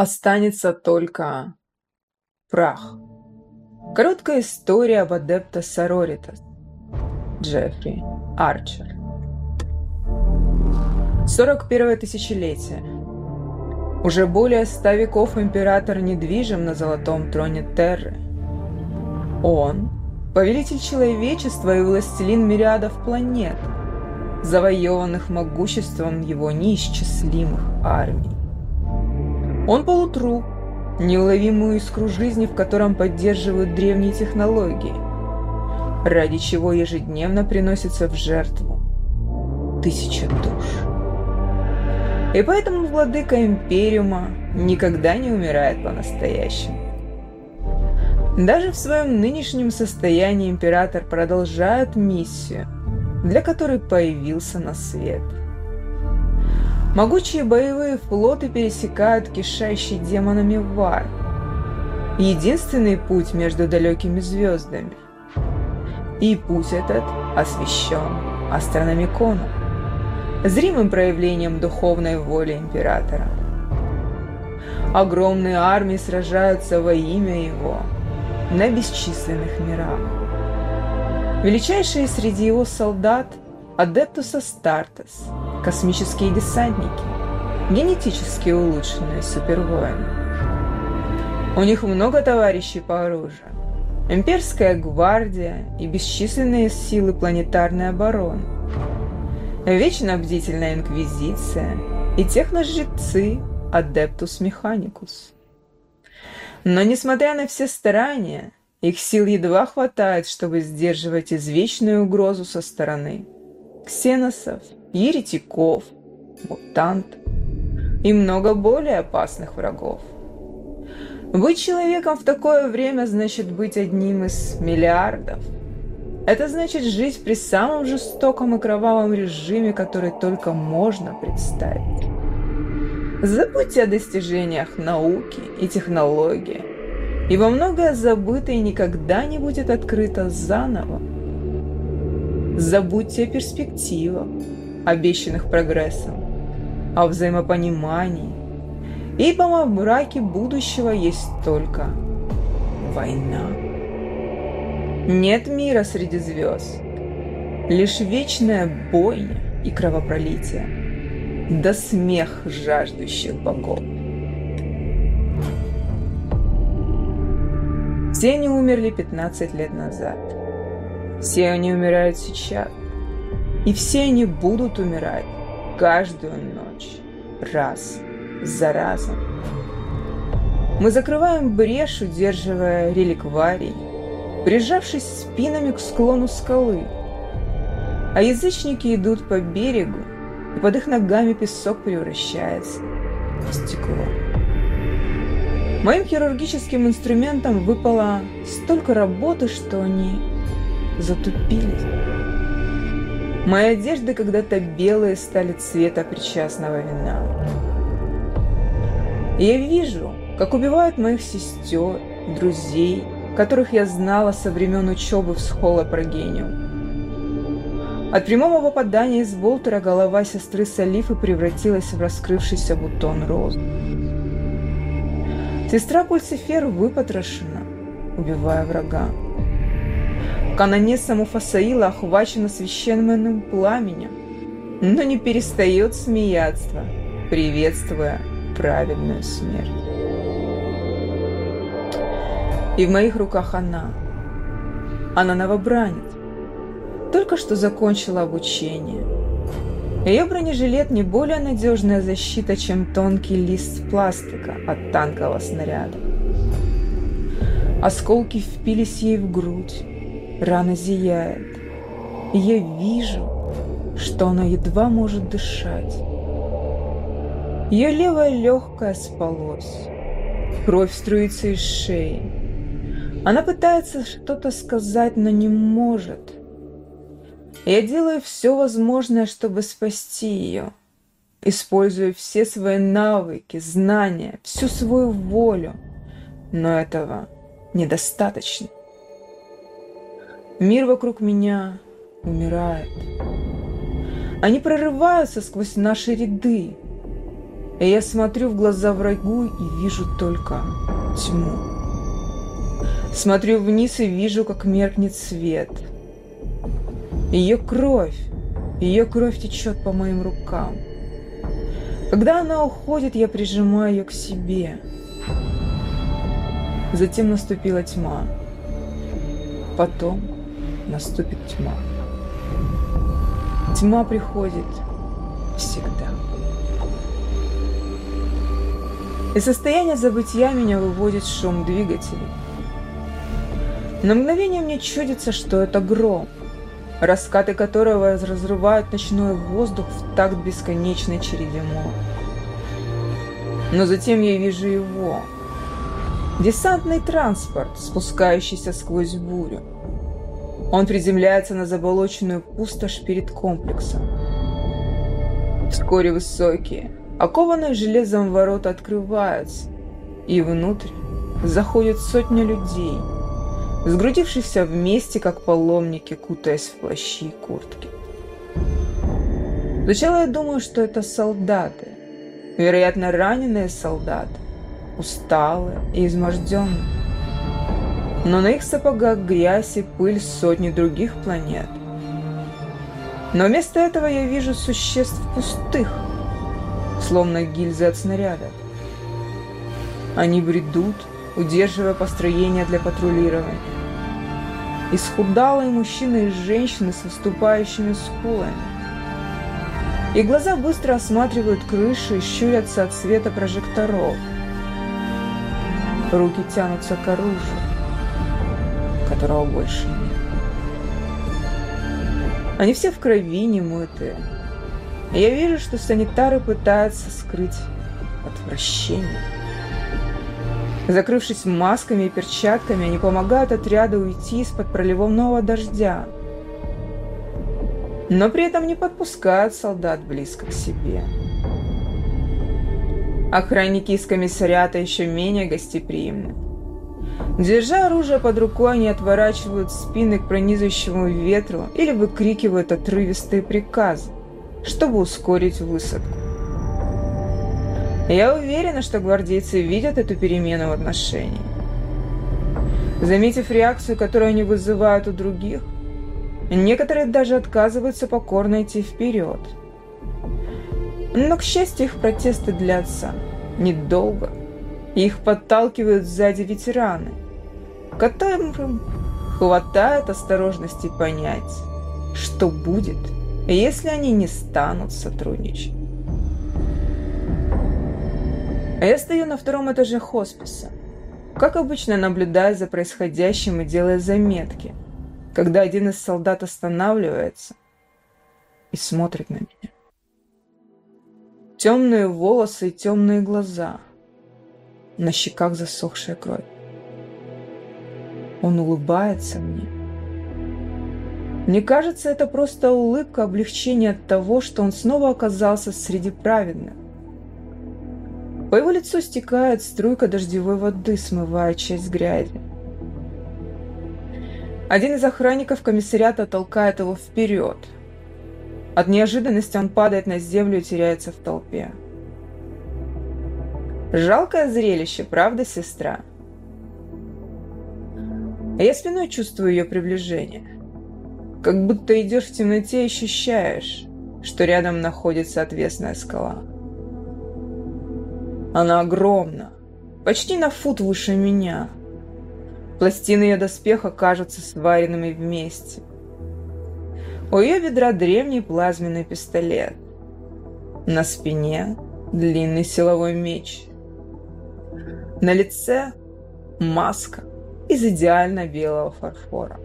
Останется только прах. Короткая история об адепта Сороритас. Джеффри Арчер. 41 тысячелетие. Уже более ста веков император недвижим на золотом троне Терры. Он – повелитель человечества и властелин мириадов планет, завоеванных могуществом его неисчислимых армий. Он полутруп, неуловимую искру жизни, в котором поддерживают древние технологии, ради чего ежедневно приносится в жертву тысяча душ. И поэтому владыка Империума никогда не умирает по-настоящему. Даже в своем нынешнем состоянии император продолжает миссию, для которой появился на свет – Могучие боевые флоты пересекают кишащий демонами вар. Единственный путь между далекими звездами. И путь этот освещен астрономиконом, зримым проявлением духовной воли императора. Огромные армии сражаются во имя его на бесчисленных мирах. Величайшие среди его солдат – Адептус Астартес – космические десантники, генетически улучшенные супервоины. У них много товарищей по оружию. Имперская гвардия и бесчисленные силы планетарной обороны. Вечно бдительная инквизиция и техножрецы Адептус Механикус. Но несмотря на все старания, их сил едва хватает, чтобы сдерживать извечную угрозу со стороны ксеносов, еретиков, мутантов и много более опасных врагов. Быть человеком в такое время значит быть одним из миллиардов. Это значит жить при самом жестоком и кровавом режиме, который только можно представить. Забудьте о достижениях науки и технологии, ибо многое забыто и никогда не будет открыто заново. Забудьте о перспективах, обещанных прогрессом, о взаимопонимании, ибо во мраке будущего есть только война. Нет мира среди звезд, лишь вечная бойня и кровопролитие, да смех жаждущих богов. Все они умерли 15 лет назад. Все они умирают сейчас. И все они будут умирать каждую ночь, раз за разом. Мы закрываем брешь, удерживая реликварий, прижавшись спинами к склону скалы. А язычники идут по берегу, и под их ногами песок превращается в стекло. Моим хирургическим инструментам выпало столько работы, что они затупились. Мои одежды когда-то белые стали цвета причастного вина. И я вижу, как убивают моих сестер, друзей, которых я знала со времен учебы в схоле Прогениум. От прямого попадания из болтера голова сестры Салифы превратилась в раскрывшийся бутон розы. Сестра Пульсифер выпотрошена, убивая врага. Канонесса Муфасаила охвачена священным пламенем, но не перестает смеяться, приветствуя праведную смерть. И в моих руках она. Она новобранец. Только что закончила обучение. Ее бронежилет не более надежная защита, чем тонкий лист пластика от танкового снаряда. Осколки впились ей в грудь, Рана зияет. И я вижу, что она едва может дышать. Ее левое легкое спалось. Кровь струится из шеи. Она пытается что-то сказать, но не может. Я делаю все возможное, чтобы спасти ее. Использую все свои навыки, знания, всю свою волю. Но этого недостаточно. Мир вокруг меня умирает. Они прорываются сквозь наши ряды. И я смотрю в глаза врагу и вижу только тьму. Смотрю вниз и вижу, как меркнет свет. Ее кровь, ее кровь течет по моим рукам. Когда она уходит, я прижимаю ее к себе. Затем наступила тьма. Потом наступит тьма. Тьма приходит всегда. Из состояния забытия меня выводит шум двигателей. На мгновение мне чудится, что это гром, раскаты которого разрывают ночной воздух в такт бесконечной череде мор. Но затем я вижу его. Десантный транспорт, спускающийся сквозь бурю. Он приземляется на заболоченную пустошь перед комплексом. Вскоре высокие, окованные железом ворота открываются, и внутрь заходят сотни людей, сгрудившихся вместе, как паломники, кутаясь в плащи и куртки. Сначала я думаю, что это солдаты, вероятно, раненые солдаты, усталые и изможденные но на их сапогах грязь и пыль сотни других планет. Но вместо этого я вижу существ пустых, словно гильзы от снаряда. Они бредут, удерживая построение для патрулирования. Исхудалые мужчины и женщины с выступающими скулами. И глаза быстро осматривают крыши и щурятся от света прожекторов. Руки тянутся к оружию которого больше нет. Они все в крови, немытые. я вижу, что санитары пытаются скрыть отвращение. Закрывшись масками и перчатками, они помогают отряду уйти из-под проливного дождя. Но при этом не подпускают солдат близко к себе. Охранники из комиссариата еще менее гостеприимны. Держа оружие под рукой, они отворачивают спины к пронизывающему ветру или выкрикивают отрывистые приказы, чтобы ускорить высадку. Я уверена, что гвардейцы видят эту перемену в отношении. Заметив реакцию, которую они вызывают у других, некоторые даже отказываются покорно идти вперед. Но, к счастью, их протесты длятся недолго. Их подталкивают сзади ветераны – которым хватает осторожности понять, что будет, если они не станут сотрудничать. Я стою на втором этаже хосписа, как обычно наблюдая за происходящим и делая заметки, когда один из солдат останавливается и смотрит на меня. Темные волосы и темные глаза, на щеках засохшая кровь. Он улыбается мне. Мне кажется, это просто улыбка облегчения от того, что он снова оказался среди праведных. По его лицу стекает струйка дождевой воды, смывая часть грязи. Один из охранников комиссариата толкает его вперед. От неожиданности он падает на землю и теряется в толпе. Жалкое зрелище, правда, сестра? А я спиной чувствую ее приближение. Как будто идешь в темноте и ощущаешь, что рядом находится отвесная скала. Она огромна, почти на фут выше меня. Пластины ее доспеха кажутся сваренными вместе. У ее бедра древний плазменный пистолет. На спине длинный силовой меч. На лице маска из идеально белого фарфора.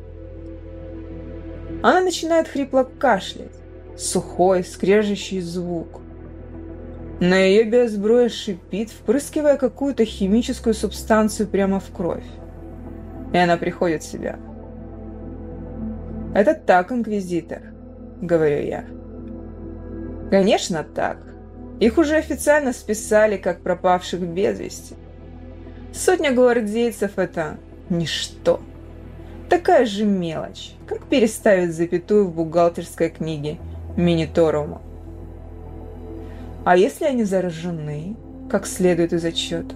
Она начинает хрипло кашлять, сухой, скрежещий звук. На ее безброя шипит, впрыскивая какую-то химическую субстанцию прямо в кровь. И она приходит в себя. «Это так, Инквизитор», — говорю я. «Конечно так. Их уже официально списали как пропавших без вести. Сотня гвардейцев — это Ничто. Такая же мелочь, как переставить запятую в бухгалтерской книге Миниторума. А если они заражены, как следует из отчета?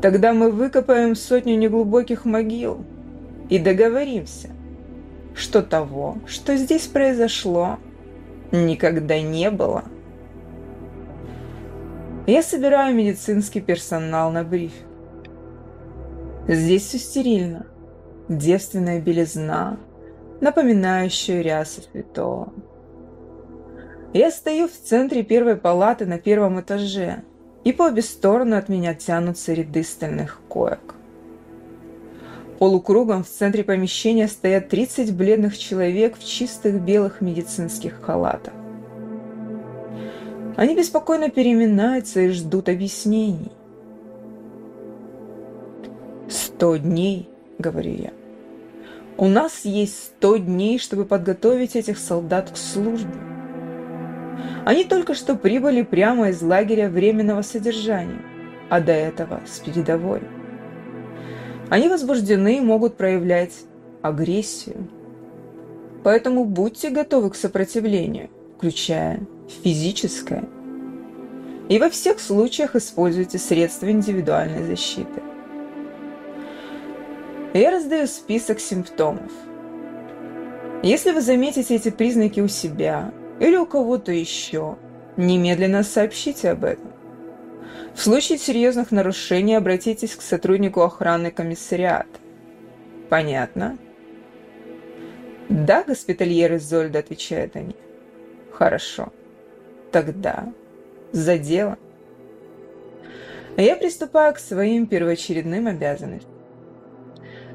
Тогда мы выкопаем сотню неглубоких могил и договоримся, что того, что здесь произошло, никогда не было. Я собираю медицинский персонал на брифинг. Здесь все стерильно. Девственная белизна, напоминающая рясу святого. Я стою в центре первой палаты на первом этаже, и по обе стороны от меня тянутся ряды стальных коек. Полукругом в центре помещения стоят 30 бледных человек в чистых белых медицинских халатах. Они беспокойно переминаются и ждут объяснений. «Сто дней», — говорю я. «У нас есть сто дней, чтобы подготовить этих солдат к службе. Они только что прибыли прямо из лагеря временного содержания, а до этого с передовой. Они возбуждены и могут проявлять агрессию. Поэтому будьте готовы к сопротивлению, включая физическое. И во всех случаях используйте средства индивидуальной защиты. Я раздаю список симптомов. Если вы заметите эти признаки у себя или у кого-то еще, немедленно сообщите об этом. В случае серьезных нарушений обратитесь к сотруднику охраны комиссариата. Понятно? Да, госпитальер Изольда, отвечает они. Хорошо. Тогда за дело. Я приступаю к своим первоочередным обязанностям.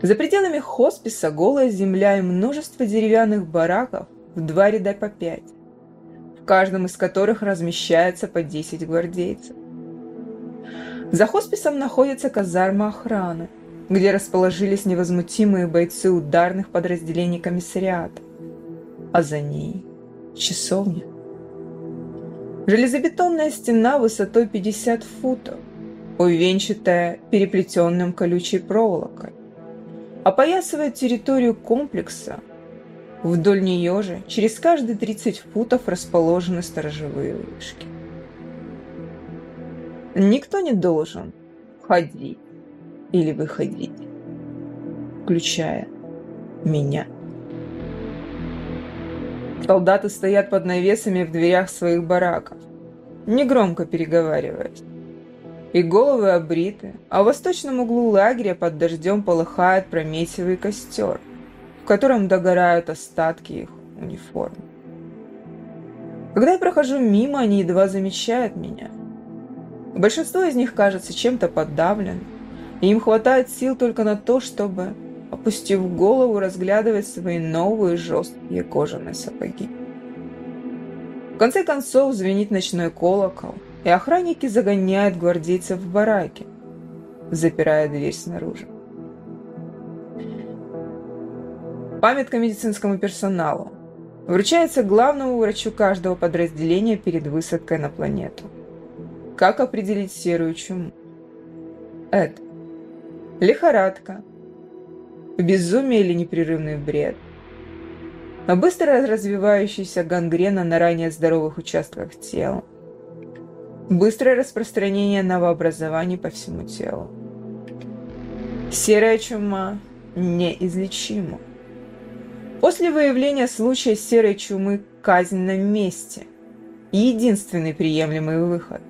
За пределами хосписа голая земля и множество деревянных бараков в два ряда по пять, в каждом из которых размещается по 10 гвардейцев. За хосписом находится казарма охраны, где расположились невозмутимые бойцы ударных подразделений комиссариата, а за ней часовня. Железобетонная стена высотой 50 футов, увенчатая переплетенным колючей проволокой, опоясывает территорию комплекса. Вдоль нее же через каждые 30 футов расположены сторожевые вышки. Никто не должен входить или выходить, включая меня. Солдаты стоят под навесами в дверях своих бараков, негромко переговариваясь. И головы обриты, а в восточном углу лагеря под дождем полыхает прометьевый костер, в котором догорают остатки их униформ. Когда я прохожу мимо, они едва замечают меня. Большинство из них кажется чем-то подавленным, и им хватает сил только на то, чтобы опустив голову, разглядывать свои новые жесткие кожаные сапоги. В конце концов звенит ночной колокол, и охранники загоняют гвардейцев в бараки, запирая дверь снаружи. Памятка медицинскому персоналу. Вручается главному врачу каждого подразделения перед высадкой на планету. Как определить серую чуму? Это лихорадка, безумие или непрерывный бред. Быстро развивающаяся гангрена на ранее здоровых участках тела. Быстрое распространение новообразований по всему телу. Серая чума неизлечима. После выявления случая серой чумы казнь на месте. Единственный приемлемый выход.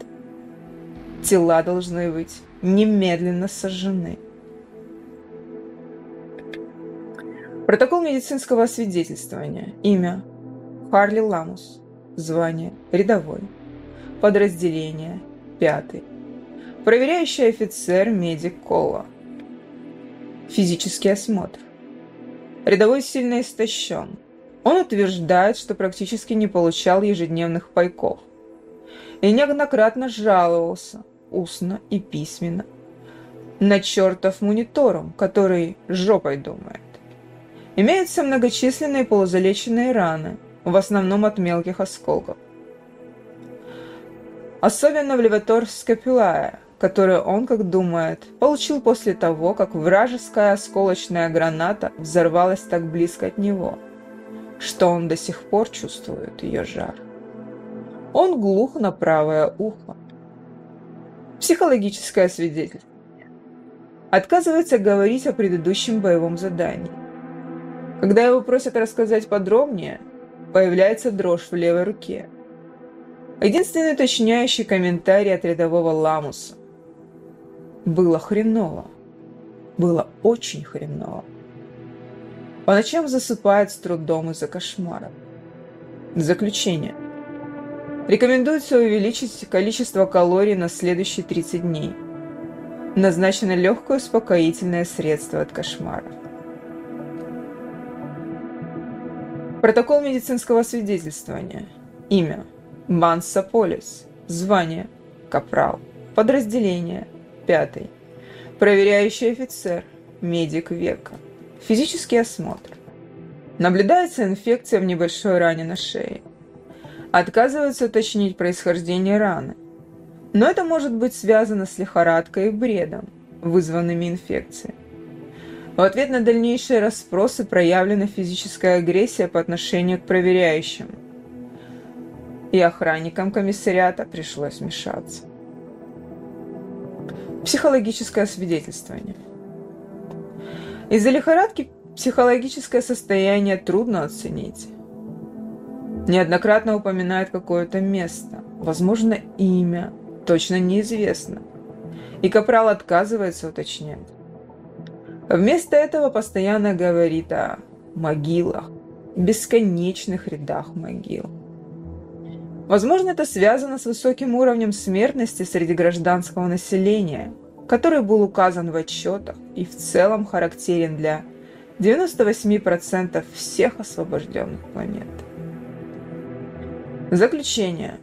Тела должны быть немедленно сожжены. Протокол медицинского освидетельствования. Имя. Харли Ламус. Звание. Рядовой. Подразделение. Пятый. Проверяющий офицер медик Кола. Физический осмотр. Рядовой сильно истощен. Он утверждает, что практически не получал ежедневных пайков. И неоднократно жаловался, устно и письменно, на чертов монитором, который жопой думает. Имеются многочисленные полузалеченные раны, в основном от мелких осколков. Особенно в леватор скапюлая, которую он, как думает, получил после того, как вражеская осколочная граната взорвалась так близко от него, что он до сих пор чувствует ее жар. Он глух на правое ухо. Психологическое свидетельство. Отказывается говорить о предыдущем боевом задании. Когда его просят рассказать подробнее, появляется дрожь в левой руке. Единственный уточняющий комментарий от рядового Ламуса. Было хреново. Было очень хреново. По ночам засыпает с трудом из-за кошмара. Заключение. Рекомендуется увеличить количество калорий на следующие 30 дней. Назначено легкое успокоительное средство от кошмара. Протокол медицинского свидетельствования. Имя. Бансаполис. Звание. Капрал. Подразделение. Пятый. Проверяющий офицер. Медик века. Физический осмотр. Наблюдается инфекция в небольшой ране на шее. Отказывается уточнить происхождение раны. Но это может быть связано с лихорадкой и бредом, вызванными инфекцией. В ответ на дальнейшие расспросы проявлена физическая агрессия по отношению к проверяющим. И охранникам комиссариата пришлось вмешаться. Психологическое свидетельствование. Из-за лихорадки психологическое состояние трудно оценить. Неоднократно упоминает какое-то место, возможно, имя, точно неизвестно. И Капрал отказывается уточнять. Вместо этого постоянно говорит о могилах, бесконечных рядах могил. Возможно, это связано с высоким уровнем смертности среди гражданского населения – который был указан в отчетах и в целом характерен для 98% всех освобожденных планет. Заключение.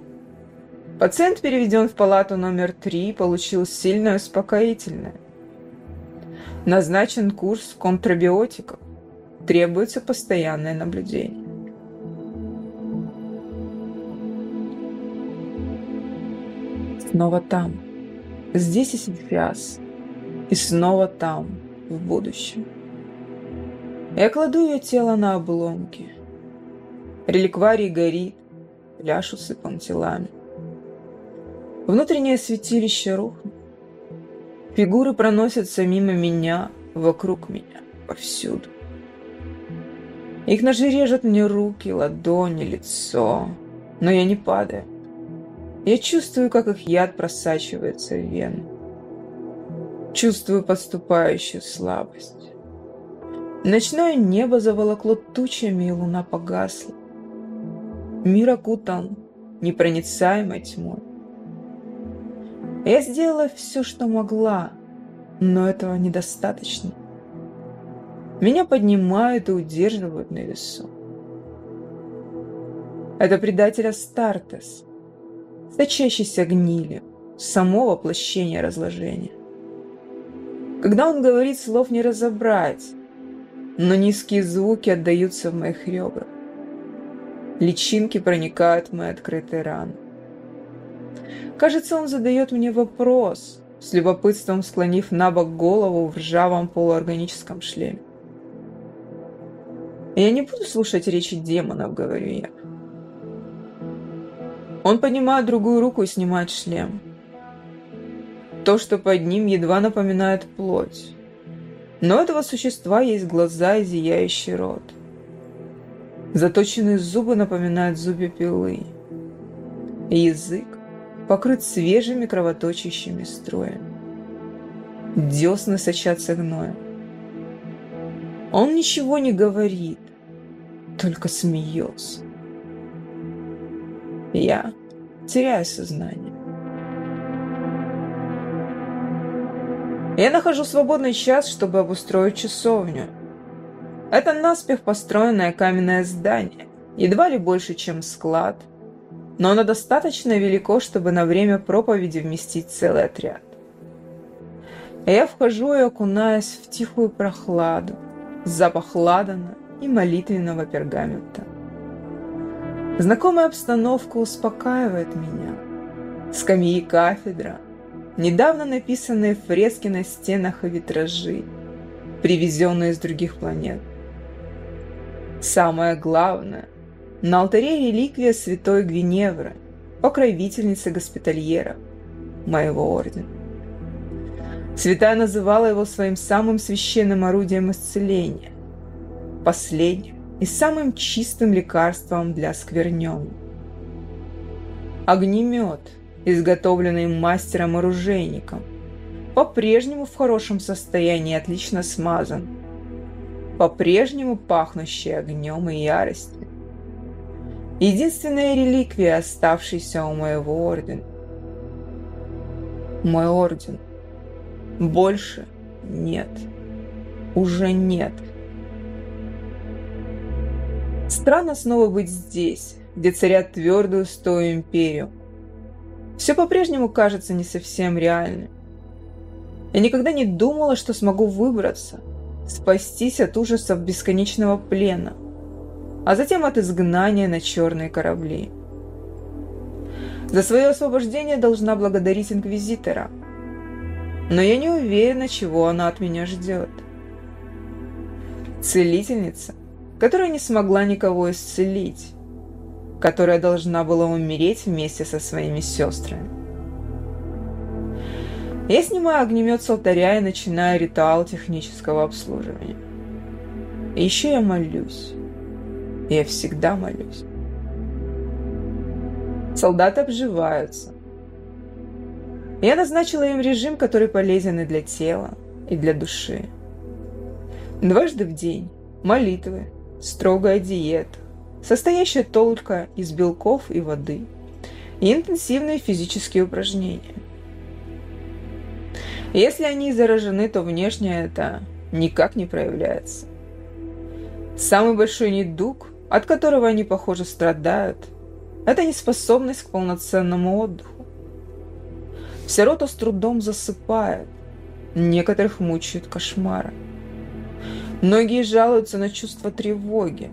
Пациент переведен в палату номер 3 и получил сильное успокоительное. Назначен курс контрабиотиков. Требуется постоянное наблюдение. Снова там здесь и сейчас, и снова там, в будущем. Я кладу ее тело на обломки. Реликварий горит, пляж усыпан телами. Внутреннее святилище рухнет. Фигуры проносятся мимо меня, вокруг меня, повсюду. Их ножи режут мне руки, ладони, лицо, но я не падаю. Я чувствую, как их яд просачивается в вену. Чувствую подступающую слабость. Ночное небо заволокло тучами, и луна погасла. Мир окутан непроницаемой тьмой. Я сделала все, что могла, но этого недостаточно. Меня поднимают и удерживают на весу. Это предатель Астартес, сочащийся гнилью, само воплощение разложения. Когда он говорит, слов не разобрать, но низкие звуки отдаются в моих ребрах. Личинки проникают в мои открытые раны. Кажется, он задает мне вопрос, с любопытством склонив на бок голову в ржавом полуорганическом шлеме. «Я не буду слушать речи демонов», — говорю я. Он поднимает другую руку и снимает шлем. То, что под ним, едва напоминает плоть. Но у этого существа есть глаза и зияющий рот. Заточенные зубы напоминают зубья пилы. Язык покрыт свежими кровоточащими строями. Десны сочатся гноем. Он ничего не говорит, только смеется. Я теряю сознание. Я нахожу свободный час, чтобы обустроить часовню. Это наспех построенное каменное здание, едва ли больше, чем склад, но оно достаточно велико, чтобы на время проповеди вместить целый отряд. Я вхожу и окунаюсь в тихую прохладу, запах ладана и молитвенного пергамента. Знакомая обстановка успокаивает меня. Скамьи кафедра, недавно написанные фрески на стенах и витражи, привезенные из других планет. Самое главное, на алтаре реликвия святой Гвиневры, покровительницы госпитальера моего ордена. Святая называла его своим самым священным орудием исцеления, последним и самым чистым лекарством для скверненных. Огнемет, изготовленный мастером-оружейником, по-прежнему в хорошем состоянии отлично смазан, по-прежнему пахнущий огнем и яростью. Единственная реликвия, оставшаяся у моего ордена. Мой орден. Больше нет. Уже нет. Странно снова быть здесь, где царят твердую стою империю. Все по-прежнему кажется не совсем реальным. Я никогда не думала, что смогу выбраться, спастись от ужасов бесконечного плена, а затем от изгнания на черные корабли. За свое освобождение должна благодарить Инквизитора – но я не уверена, чего она от меня ждет. Целительница, которая не смогла никого исцелить, которая должна была умереть вместе со своими сестрами. Я снимаю огнемет с алтаря и начинаю ритуал технического обслуживания. И еще я молюсь. Я всегда молюсь. Солдаты обживаются. Я назначила им режим, который полезен и для тела, и для души. Дважды в день молитвы, строгая диета, состоящая только из белков и воды, и интенсивные физические упражнения. Если они заражены, то внешне это никак не проявляется. Самый большой недуг, от которого они, похоже, страдают, это неспособность к полноценному отдыху. Вся рота с трудом засыпает. Некоторых мучают кошмары. Многие жалуются на чувство тревоги.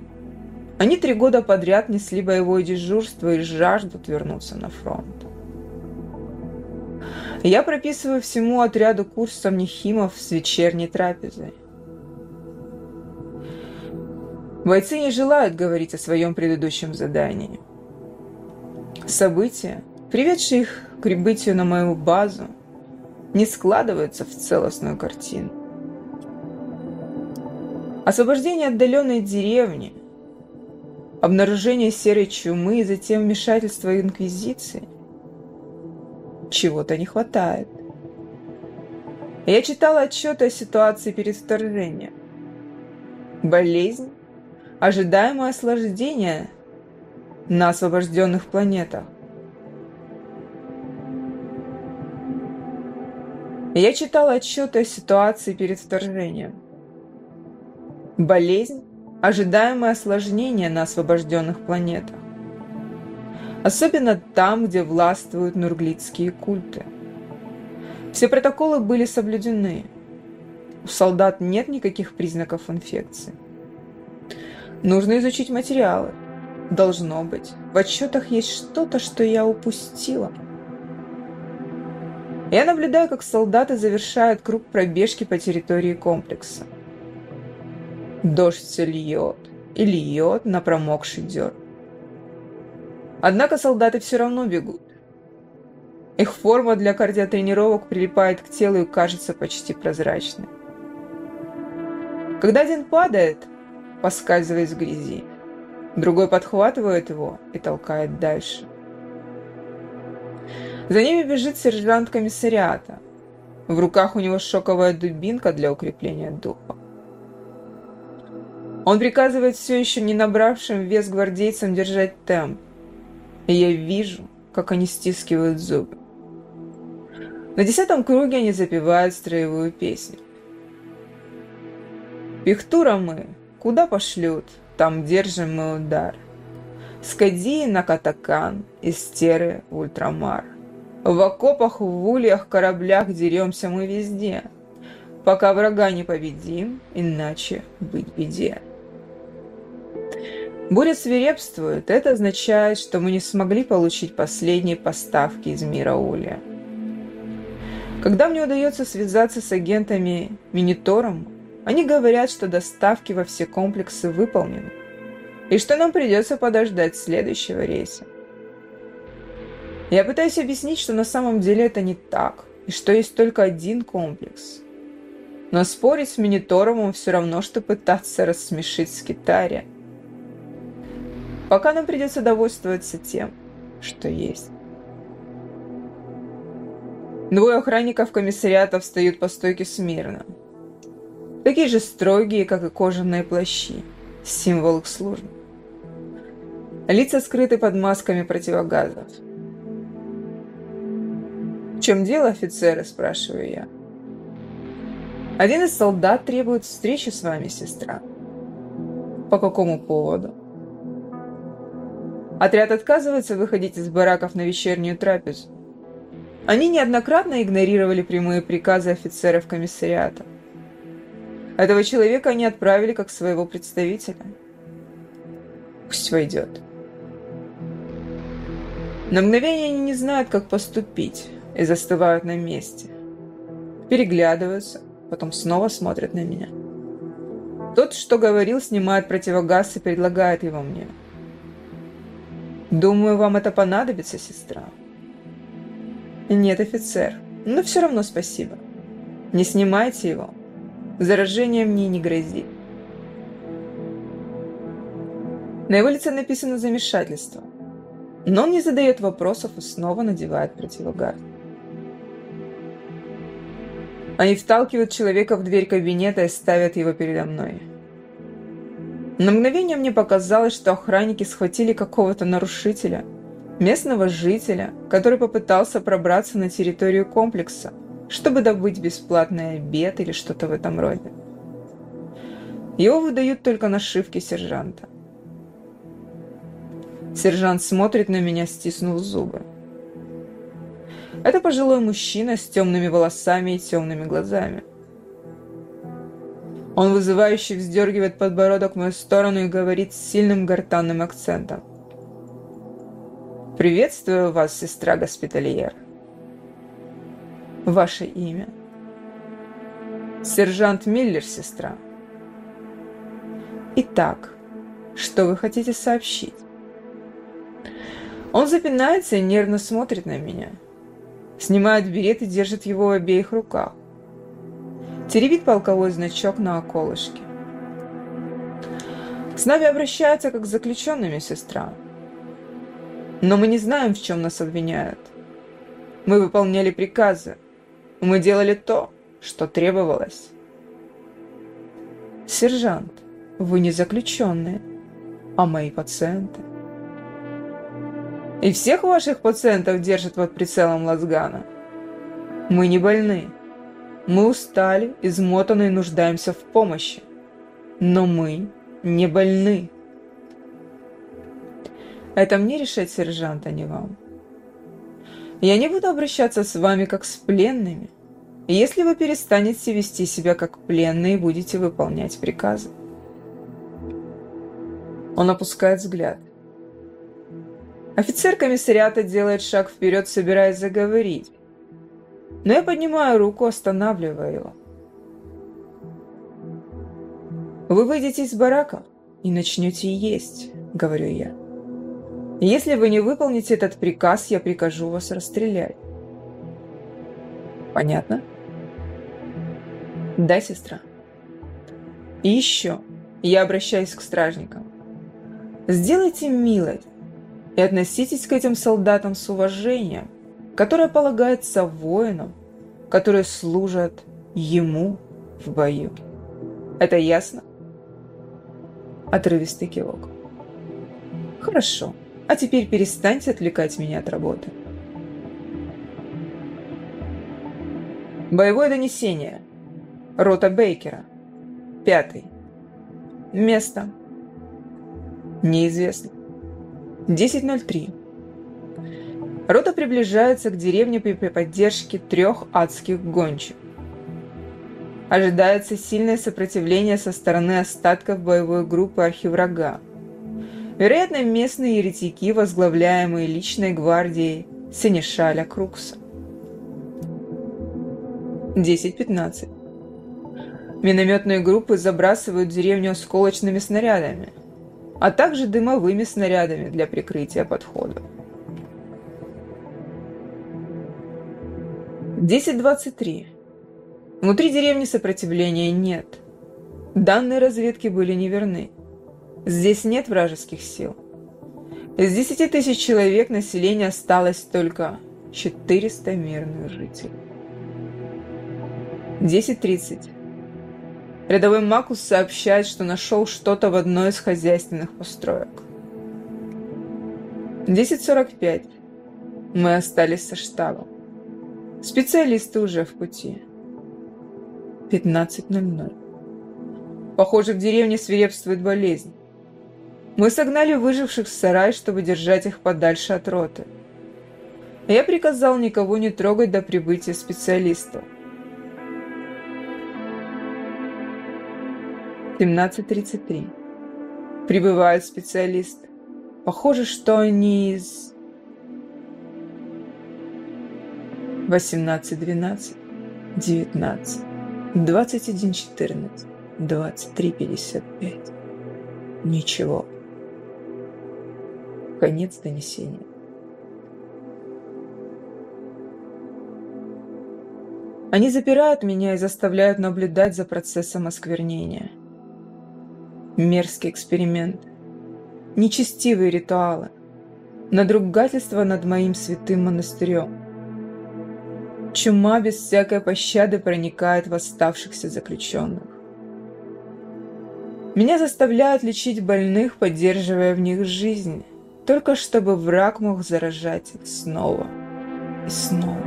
Они три года подряд несли боевое дежурство и жаждут вернуться на фронт. Я прописываю всему отряду курс сомнихимов с вечерней трапезой. Бойцы не желают говорить о своем предыдущем задании. События, приведшие их к прибытию на мою базу, не складываются в целостную картину. Освобождение отдаленной деревни, обнаружение серой чумы и затем вмешательство Инквизиции. Чего-то не хватает. Я читала отчеты о ситуации перед вторжением. Болезнь, ожидаемое осложнение на освобожденных планетах. Я читал отчеты о ситуации перед вторжением. Болезнь – ожидаемое осложнение на освобожденных планетах. Особенно там, где властвуют нурглицкие культы. Все протоколы были соблюдены. У солдат нет никаких признаков инфекции. Нужно изучить материалы. Должно быть. В отчетах есть что-то, что я упустила. Я наблюдаю, как солдаты завершают круг пробежки по территории комплекса. Дождь все льет и льет на промокший дерн. Однако солдаты все равно бегут. Их форма для кардиотренировок прилипает к телу и кажется почти прозрачной. Когда один падает, поскальзываясь в грязи, другой подхватывает его и толкает дальше. За ними бежит сержант комиссариата. В руках у него шоковая дубинка для укрепления духа. Он приказывает все еще не набравшим вес гвардейцам держать темп. И я вижу, как они стискивают зубы. На десятом круге они запевают строевую песню. Пихтура мы, куда пошлют, там держим мы удар. Скадии на катакан, из теры в ультрамар. В окопах, в ульях, кораблях деремся мы везде, пока врага не победим, иначе быть беде. Буря свирепствует, это означает, что мы не смогли получить последние поставки из мира Улья. Когда мне удается связаться с агентами Минитором, они говорят, что доставки во все комплексы выполнены, и что нам придется подождать следующего рейса. Я пытаюсь объяснить, что на самом деле это не так, и что есть только один комплекс. Но спорить с Миниторомом все равно, что пытаться рассмешить Скитария. Пока нам придется довольствоваться тем, что есть. Двое охранников комиссариата встают по стойке смирно. Такие же строгие, как и кожаные плащи. Символ их службы. Лица скрыты под масками противогазов. «В чем дело, офицеры?» – спрашиваю я. Один из солдат требует встречи с вами, сестра. По какому поводу? Отряд отказывается выходить из бараков на вечернюю трапезу. Они неоднократно игнорировали прямые приказы офицеров комиссариата. Этого человека они отправили как своего представителя. Пусть войдет. На мгновение они не знают, как поступить, и застывают на месте. Переглядываются, потом снова смотрят на меня. Тот, что говорил, снимает противогаз и предлагает его мне. «Думаю, вам это понадобится, сестра». «Нет, офицер, но все равно спасибо. Не снимайте его. Заражение мне не грозит». На его лице написано замешательство. Но он не задает вопросов и снова надевает противогаз. Они вталкивают человека в дверь кабинета и ставят его передо мной. На мгновение мне показалось, что охранники схватили какого-то нарушителя, местного жителя, который попытался пробраться на территорию комплекса, чтобы добыть бесплатный обед или что-то в этом роде. Его выдают только нашивки сержанта. Сержант смотрит на меня, стиснув зубы. Это пожилой мужчина с темными волосами и темными глазами. Он вызывающе вздергивает подбородок в мою сторону и говорит с сильным гортанным акцентом. «Приветствую вас, сестра Госпитальер. Ваше имя?» «Сержант Миллер, сестра». «Итак, что вы хотите сообщить?» Он запинается и нервно смотрит на меня. Снимает берет и держит его в обеих руках. Теребит полковой значок на околышке. С нами обращаются как с заключенными, сестра. Но мы не знаем, в чем нас обвиняют. Мы выполняли приказы. Мы делали то, что требовалось. Сержант, вы не заключенные, а мои пациенты. И всех ваших пациентов держат под прицелом Лазгана. Мы не больны. Мы устали, измотаны и нуждаемся в помощи. Но мы не больны. Это мне решать, сержант, а не вам. Я не буду обращаться с вами как с пленными, если вы перестанете вести себя как пленные и будете выполнять приказы. Он опускает взгляд. Офицер комиссариата делает шаг вперед, собираясь заговорить. Но я поднимаю руку, останавливая его. «Вы выйдете из барака и начнете есть», — говорю я. «Если вы не выполните этот приказ, я прикажу вас расстрелять». «Понятно?» «Да, сестра». «И еще, я обращаюсь к стражникам. Сделайте милость и относитесь к этим солдатам с уважением, которое полагается воинам, которые служат ему в бою. Это ясно? Отрывистый кивок. Хорошо, а теперь перестаньте отвлекать меня от работы. Боевое донесение. Рота Бейкера. Пятый. Место. Неизвестно. 10.03. Рота приближается к деревне при поддержке трех адских гончих. Ожидается сильное сопротивление со стороны остатков боевой группы архиврага. Вероятно, местные еретики, возглавляемые личной гвардией Сенешаля Крукса. 10.15. Минометные группы забрасывают деревню осколочными снарядами – а также дымовыми снарядами для прикрытия подхода. 10.23. Внутри деревни сопротивления нет. Данные разведки были неверны. Здесь нет вражеских сил. Из 10 тысяч человек населения осталось только 400 мирных жителей. 10.30. Рядовой Макус сообщает, что нашел что-то в одной из хозяйственных построек. 10.45. Мы остались со штабом. Специалисты уже в пути. 15.00. Похоже, в деревне свирепствует болезнь. Мы согнали выживших в сарай, чтобы держать их подальше от роты. Я приказал никого не трогать до прибытия специалистов. 17.33. Прибывают специалисты. Похоже, что они из... 18.12. 19. 21.14. 23.55. Ничего. Конец донесения. Они запирают меня и заставляют наблюдать за процессом осквернения. Мерзкий эксперимент. Нечестивые ритуалы. Надругательство над моим святым монастырем. Чума без всякой пощады проникает в оставшихся заключенных. Меня заставляют лечить больных, поддерживая в них жизнь, только чтобы враг мог заражать их снова и снова.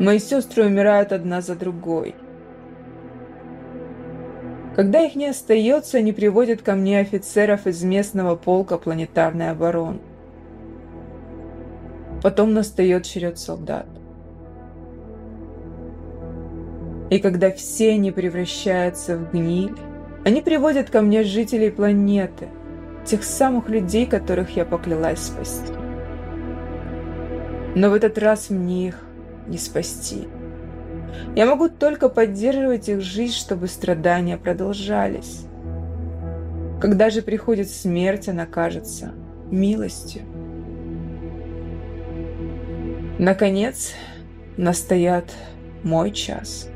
Мои сестры умирают одна за другой – когда их не остается, они приводят ко мне офицеров из местного полка планетарной обороны. Потом настает черед солдат. И когда все они превращаются в гниль, они приводят ко мне жителей планеты, тех самых людей, которых я поклялась спасти. Но в этот раз мне их не спасти. Я могу только поддерживать их жизнь, чтобы страдания продолжались. Когда же приходит смерть, она кажется милостью. Наконец, настоят мой час.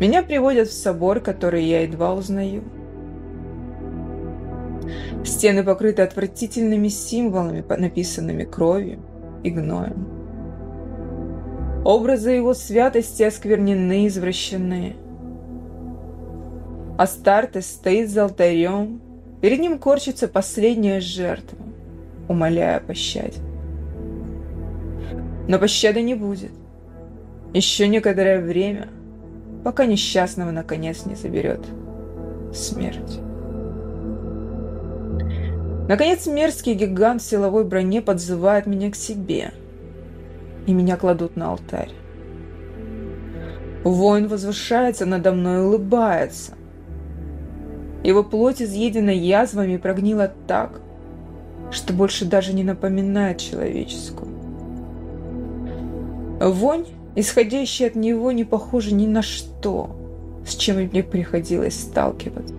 Меня приводят в собор, который я едва узнаю. Стены покрыты отвратительными символами, написанными кровью и гноем. Образы его святости осквернены извращены. Астартес стоит за алтарем, перед ним корчится последняя жертва, умоляя о пощаде. Но пощады не будет. Еще некоторое время, пока несчастного наконец не заберет смерть. Наконец мерзкий гигант в силовой броне подзывает меня к себе – и меня кладут на алтарь. Воин возвышается надо мной и улыбается. Его плоть изъедена язвами и прогнила так, что больше даже не напоминает человеческую. Вонь, исходящая от него, не похожа ни на что, с чем мне приходилось сталкиваться.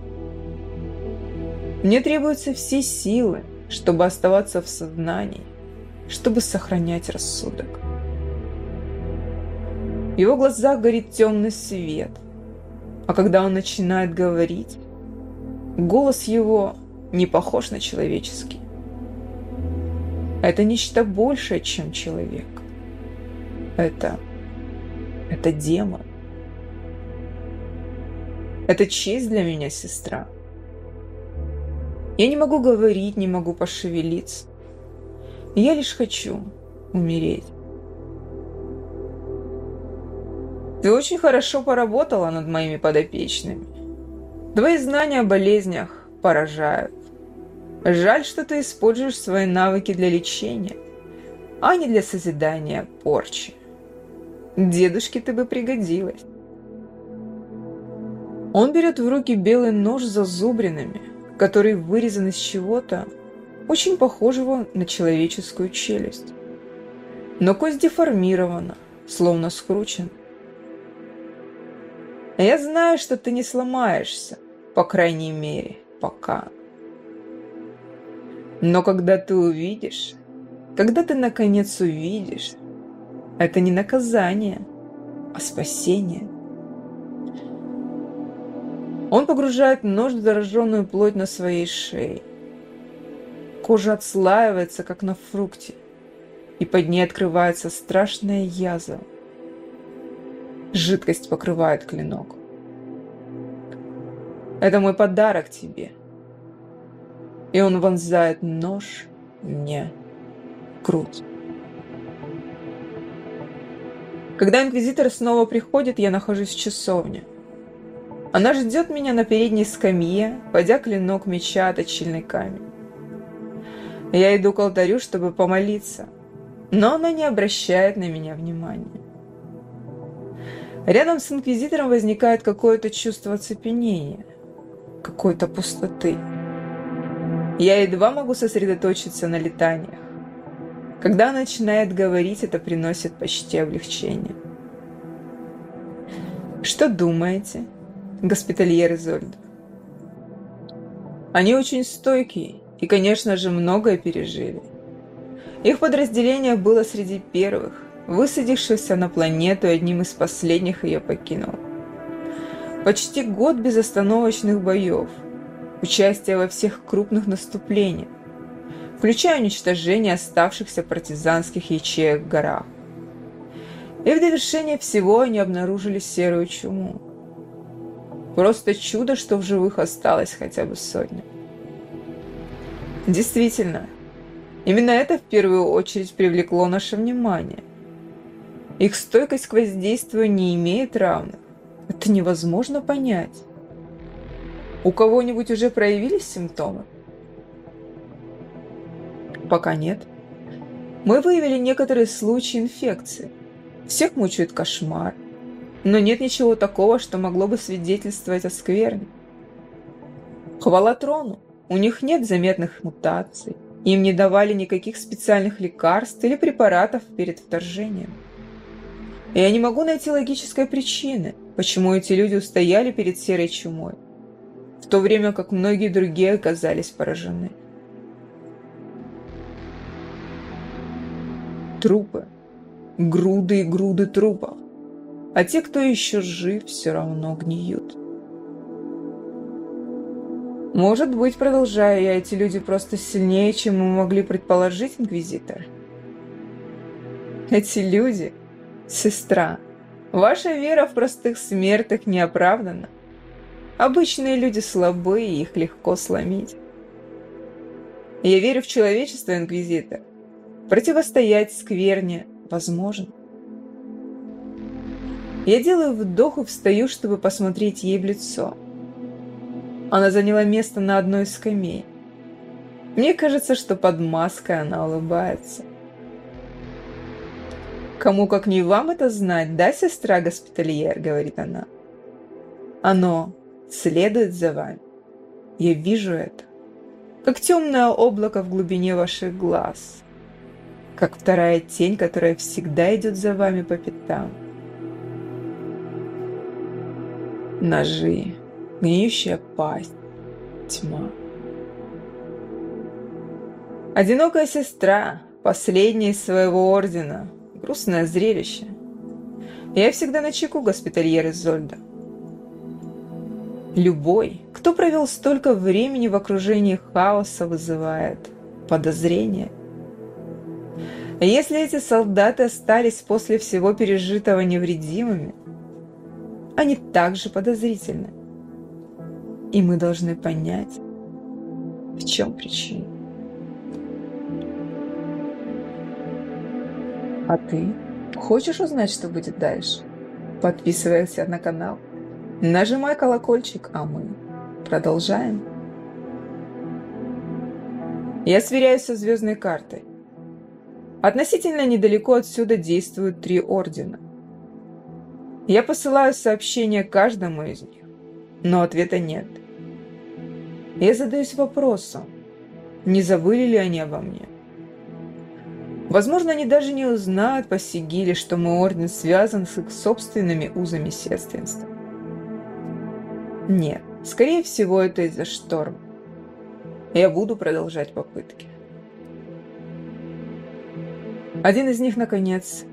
Мне требуются все силы, чтобы оставаться в сознании, чтобы сохранять рассудок. В его глазах горит темный свет. А когда он начинает говорить, голос его не похож на человеческий. Это нечто большее, чем человек. Это... это демон. Это честь для меня, сестра. Я не могу говорить, не могу пошевелиться. Я лишь хочу умереть. Ты очень хорошо поработала над моими подопечными. Твои знания о болезнях поражают. Жаль, что ты используешь свои навыки для лечения, а не для созидания порчи. Дедушке ты бы пригодилась. Он берет в руки белый нож с зазубринами, который вырезан из чего-то, очень похожего на человеческую челюсть. Но кость деформирована, словно скручена. Я знаю, что ты не сломаешься, по крайней мере, пока. Но когда ты увидишь, когда ты наконец увидишь, Это не наказание, а спасение. Он погружает нож в зараженную плоть на своей шее. Кожа отслаивается, как на фрукте, и под ней открывается страшная язва. Жидкость покрывает клинок. Это мой подарок тебе. И он вонзает нож мне в грудь. Когда инквизитор снова приходит, я нахожусь в часовне. Она ждет меня на передней скамье, подя клинок меча точильный камень. Я иду к алтарю, чтобы помолиться, но она не обращает на меня внимания. Рядом с инквизитором возникает какое-то чувство оцепенения, какой-то пустоты. Я едва могу сосредоточиться на летаниях. Когда начинает говорить, это приносит почти облегчение. «Что думаете?» госпитальер Изольда. Они очень стойкие и, конечно же, многое пережили. Их подразделение было среди первых, высадившихся на планету и одним из последних ее покинул. Почти год безостановочных боев, участие во всех крупных наступлениях, включая уничтожение оставшихся партизанских ячеек в горах. И в довершение всего они обнаружили серую чуму. Просто чудо, что в живых осталось хотя бы сотня. Действительно, именно это в первую очередь привлекло наше внимание. Их стойкость к воздействию не имеет равных. Это невозможно понять. У кого-нибудь уже проявились симптомы? Пока нет. Мы выявили некоторые случаи инфекции. Всех мучает кошмар, но нет ничего такого, что могло бы свидетельствовать о скверне. Хвала трону, у них нет заметных мутаций, им не давали никаких специальных лекарств или препаратов перед вторжением. Я не могу найти логической причины, почему эти люди устояли перед серой чумой, в то время как многие другие оказались поражены. Трупы. Груды и груды трупов а те, кто еще жив, все равно гниют. Может быть, продолжая я, эти люди просто сильнее, чем мы могли предположить, Инквизитор. Эти люди, сестра, ваша вера в простых смертных не оправдана. Обычные люди слабые, их легко сломить. Я верю в человечество, Инквизитор. Противостоять скверне возможно. Я делаю вдох и встаю, чтобы посмотреть ей в лицо. Она заняла место на одной из скамей. Мне кажется, что под маской она улыбается. «Кому, как не вам, это знать, да, сестра госпитальер?» — говорит она. «Оно следует за вами. Я вижу это, как темное облако в глубине ваших глаз, как вторая тень, которая всегда идет за вами по пятам. ножи, гниющая пасть, тьма. Одинокая сестра, последняя из своего ордена, грустное зрелище. Я всегда на чеку, госпитальер из Зольда. Любой, кто провел столько времени в окружении хаоса, вызывает подозрение. Если эти солдаты остались после всего пережитого невредимыми, они также подозрительны. И мы должны понять, в чем причина. А ты хочешь узнать, что будет дальше? Подписывайся на канал, нажимай колокольчик, а мы продолжаем. Я сверяюсь со звездной картой. Относительно недалеко отсюда действуют три ордена – я посылаю сообщение каждому из них, но ответа нет. Я задаюсь вопросом, не забыли ли они обо мне. Возможно, они даже не узнают по Сигиле, что мой орден связан с их собственными узами сестринства. Нет, скорее всего, это из-за шторма. Я буду продолжать попытки. Один из них, наконец,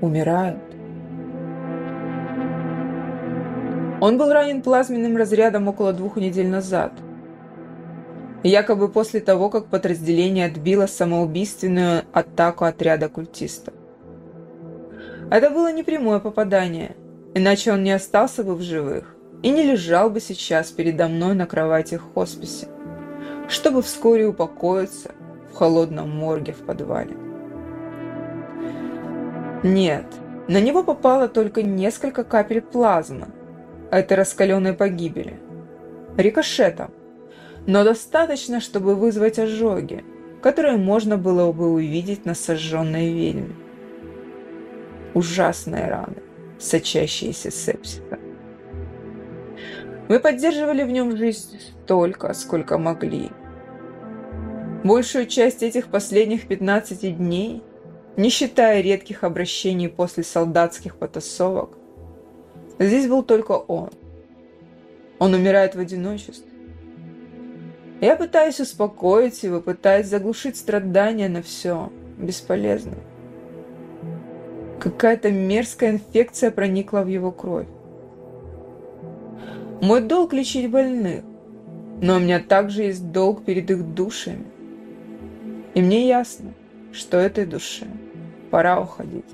умирают. Он был ранен плазменным разрядом около двух недель назад. Якобы после того, как подразделение отбило самоубийственную атаку отряда культистов. Это было не прямое попадание, иначе он не остался бы в живых и не лежал бы сейчас передо мной на кровати в хосписе, чтобы вскоре упокоиться в холодном морге в подвале. Нет, на него попало только несколько капель плазмы этой раскаленной погибели. Рикошетом. Но достаточно, чтобы вызвать ожоги, которые можно было бы увидеть на сожженной ведьме. Ужасные раны, сочащиеся сепсиса. Мы поддерживали в нем жизнь столько, сколько могли. Большую часть этих последних 15 дней не считая редких обращений после солдатских потасовок. Здесь был только он. Он умирает в одиночестве. Я пытаюсь успокоить его, пытаюсь заглушить страдания, но все бесполезно. Какая-то мерзкая инфекция проникла в его кровь. Мой долг лечить больных, но у меня также есть долг перед их душами. И мне ясно, что этой душе пора уходить.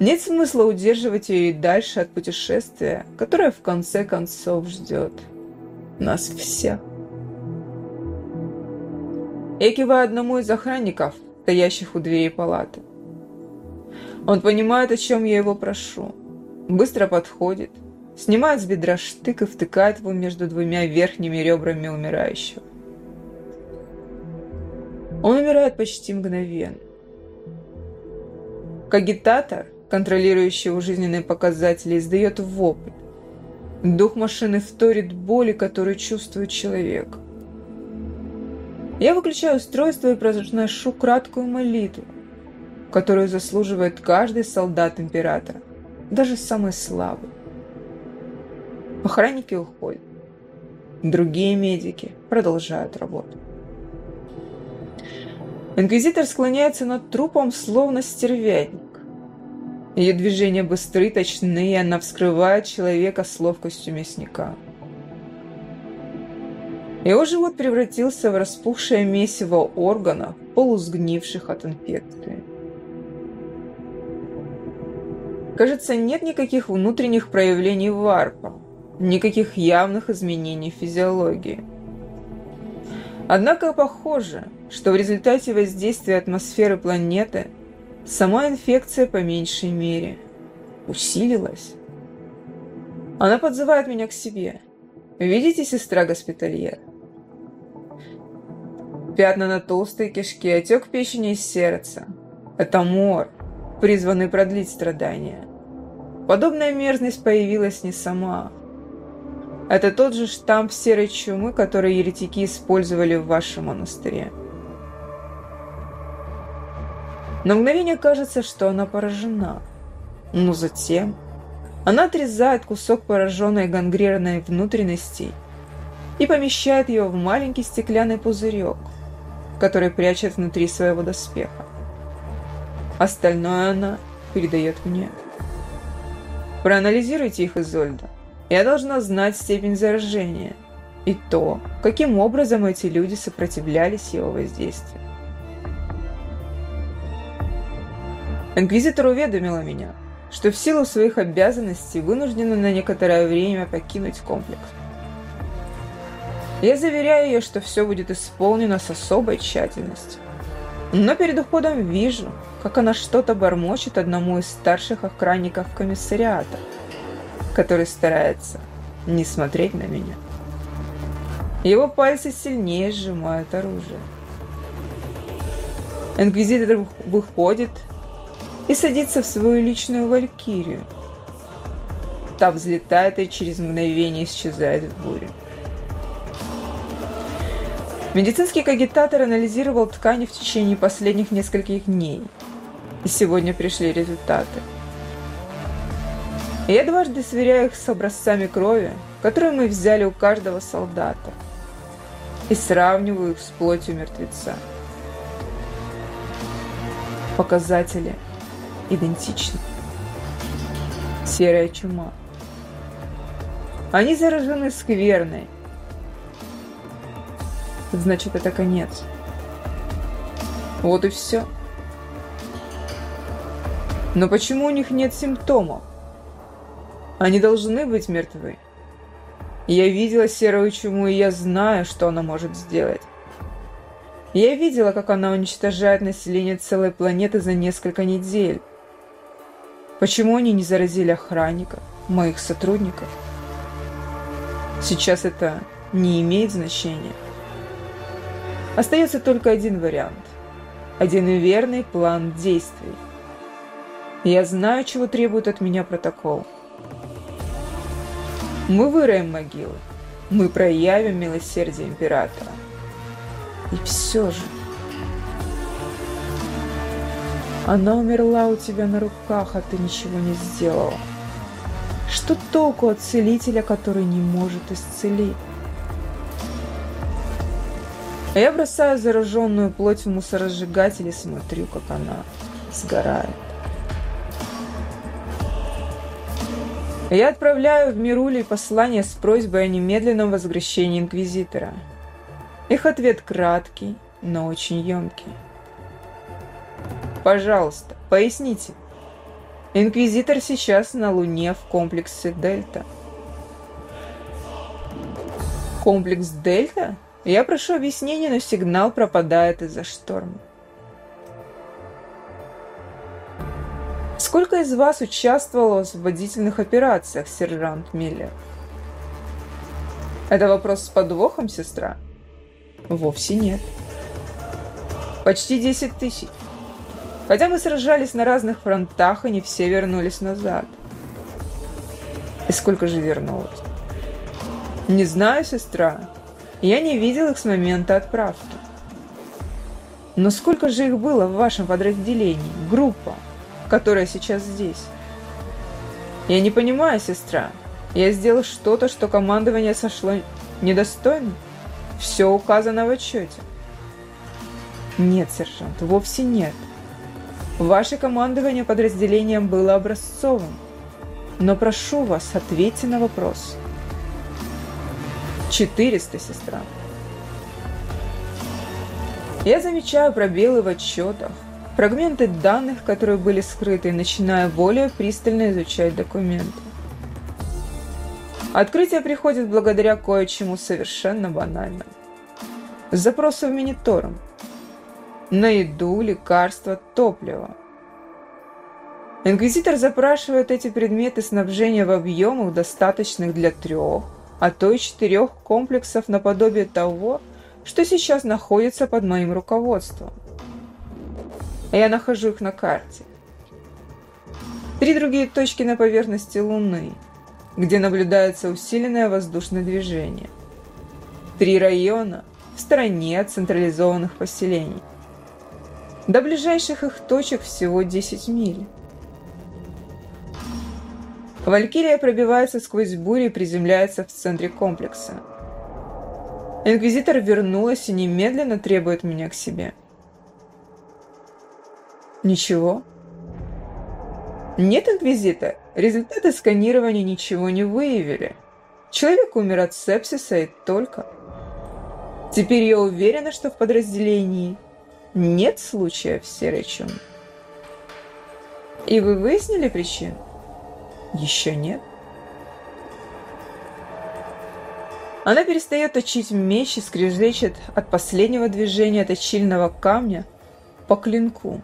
Нет смысла удерживать ее и дальше от путешествия, которое в конце концов ждет нас всех. Я киваю одному из охранников, стоящих у дверей палаты. Он понимает, о чем я его прошу. Быстро подходит, снимает с бедра штык и втыкает его между двумя верхними ребрами умирающего. Он умирает почти мгновенно. Кагитатор, контролирующий его жизненные показатели, издает вопль. Дух машины вторит боли, которую чувствует человек. Я выключаю устройство и произношу краткую молитву, которую заслуживает каждый солдат императора, даже самый слабый. Охранники уходят. Другие медики продолжают работу. Инквизитор склоняется над трупом, словно стервятник. Ее движения быстры, точны, и она вскрывает человека с ловкостью мясника. Его живот превратился в распухшее месиво органов, полусгнивших от инфекции. Кажется, нет никаких внутренних проявлений варпа, никаких явных изменений физиологии. Однако похоже, что в результате воздействия атмосферы планеты сама инфекция по меньшей мере усилилась. Она подзывает меня к себе. Видите, сестра госпитальер? Пятна на толстой кишке, отек печени и сердца. Это мор, призванный продлить страдания. Подобная мерзность появилась не сама. Это тот же штамп серой чумы, который еретики использовали в вашем монастыре. На мгновение кажется, что она поражена. Но затем она отрезает кусок пораженной гангрированной внутренности и помещает ее в маленький стеклянный пузырек, который прячет внутри своего доспеха. Остальное она передает мне. Проанализируйте их, Изольда. Я должна знать степень заражения и то, каким образом эти люди сопротивлялись его воздействию. Инквизитор уведомила меня, что в силу своих обязанностей вынуждена на некоторое время покинуть комплекс. Я заверяю ее, что все будет исполнено с особой тщательностью. Но перед уходом вижу, как она что-то бормочет одному из старших охранников комиссариата, который старается не смотреть на меня. Его пальцы сильнее сжимают оружие. Инквизитор выходит и садится в свою личную валькирию. Та взлетает и через мгновение исчезает в буре. Медицинский кагитатор анализировал ткани в течение последних нескольких дней. И сегодня пришли результаты. Я дважды сверяю их с образцами крови, которые мы взяли у каждого солдата, и сравниваю их с плотью мертвеца. Показатели идентичны. Серая чума. Они заражены скверной. Значит, это конец. Вот и все. Но почему у них нет симптомов? Они должны быть мертвы. Я видела серую чуму, и я знаю, что она может сделать. Я видела, как она уничтожает население целой планеты за несколько недель. Почему они не заразили охранников, моих сотрудников? Сейчас это не имеет значения. Остается только один вариант. Один верный план действий. Я знаю, чего требует от меня протокол. Мы выроем могилу. Мы проявим милосердие императора. И все же... Она умерла у тебя на руках, а ты ничего не сделала. Что толку от целителя, который не может исцелить? Я бросаю зараженную плоть в мусоросжигатель и смотрю, как она сгорает. Я отправляю в Мирули послание с просьбой о немедленном возвращении Инквизитора. Их ответ краткий, но очень емкий. Пожалуйста, поясните. Инквизитор сейчас на Луне в комплексе Дельта. Комплекс Дельта? Я прошу объяснения, но сигнал пропадает из-за шторма. Сколько из вас участвовало в освободительных операциях, сержант Миллер? Это вопрос с подвохом, сестра? Вовсе нет. Почти 10 тысяч. Хотя мы сражались на разных фронтах, и не все вернулись назад. И сколько же вернулось? Не знаю, сестра. Я не видел их с момента отправки. Но сколько же их было в вашем подразделении? Группа которая сейчас здесь. Я не понимаю, сестра. Я сделал что-то, что командование сошло недостойно. Все указано в отчете. Нет, сержант, вовсе нет. Ваше командование подразделением было образцовым. Но прошу вас, ответьте на вопрос. 400, сестра. Я замечаю пробелы в отчетах, фрагменты данных, которые были скрыты, начиная более пристально изучать документы. Открытие приходит благодаря кое-чему совершенно банальному. Запросы в монитором. На еду, лекарства, топливо. Инквизитор запрашивает эти предметы снабжения в объемах, достаточных для трех, а то и четырех комплексов наподобие того, что сейчас находится под моим руководством я нахожу их на карте. Три другие точки на поверхности Луны, где наблюдается усиленное воздушное движение. Три района в стороне от централизованных поселений. До ближайших их точек всего 10 миль. Валькирия пробивается сквозь бурю и приземляется в центре комплекса. Инквизитор вернулась и немедленно требует меня к себе. Ничего. Нет инквизита. Результаты сканирования ничего не выявили. Человек умер от сепсиса и только. Теперь я уверена, что в подразделении нет случаев серой чумы. И вы выяснили причину? Еще нет. Она перестает точить меч и скрежещет от последнего движения точильного камня по клинку.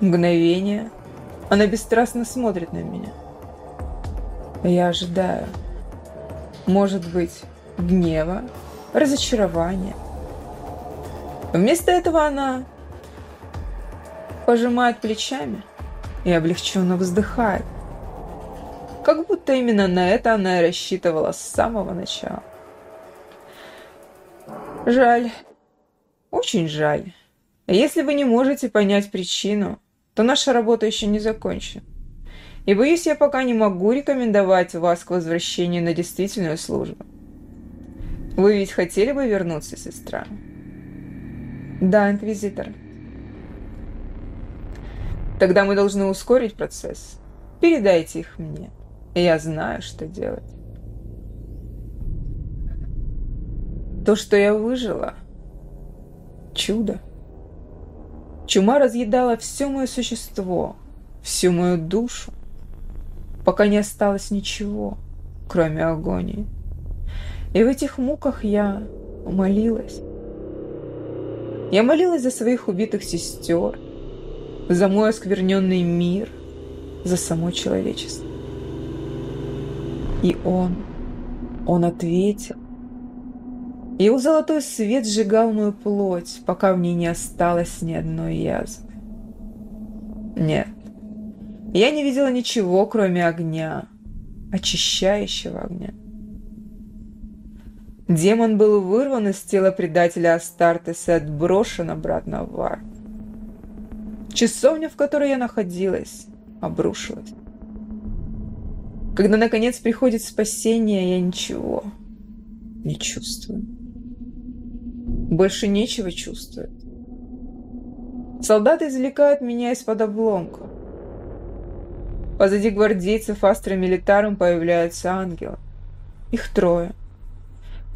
Мгновение. Она бесстрастно смотрит на меня. Я ожидаю. Может быть, гнева, разочарования. Вместо этого она пожимает плечами и облегченно вздыхает. Как будто именно на это она и рассчитывала с самого начала. Жаль. Очень жаль. Если вы не можете понять причину, то наша работа еще не закончена. И боюсь, я пока не могу рекомендовать вас к возвращению на действительную службу. Вы ведь хотели бы вернуться, сестра? Да, инквизитор. Тогда мы должны ускорить процесс. Передайте их мне. Я знаю, что делать. То, что я выжила – чудо. Чума разъедала все мое существо, всю мою душу, пока не осталось ничего, кроме агонии. И в этих муках я молилась. Я молилась за своих убитых сестер, за мой оскверненный мир, за само человечество. И он, он ответил. Его золотой свет сжигал мою плоть, пока в ней не осталось ни одной язвы. Нет, я не видела ничего, кроме огня, очищающего огня. Демон был вырван из тела предателя Астартес и отброшен обратно в ар. Часовня, в которой я находилась, обрушилась. Когда, наконец, приходит спасение, я ничего не чувствую. Больше нечего чувствовать. Солдаты извлекают меня из-под обломка. Позади гвардейцев астромилитаром появляются ангелы. Их трое.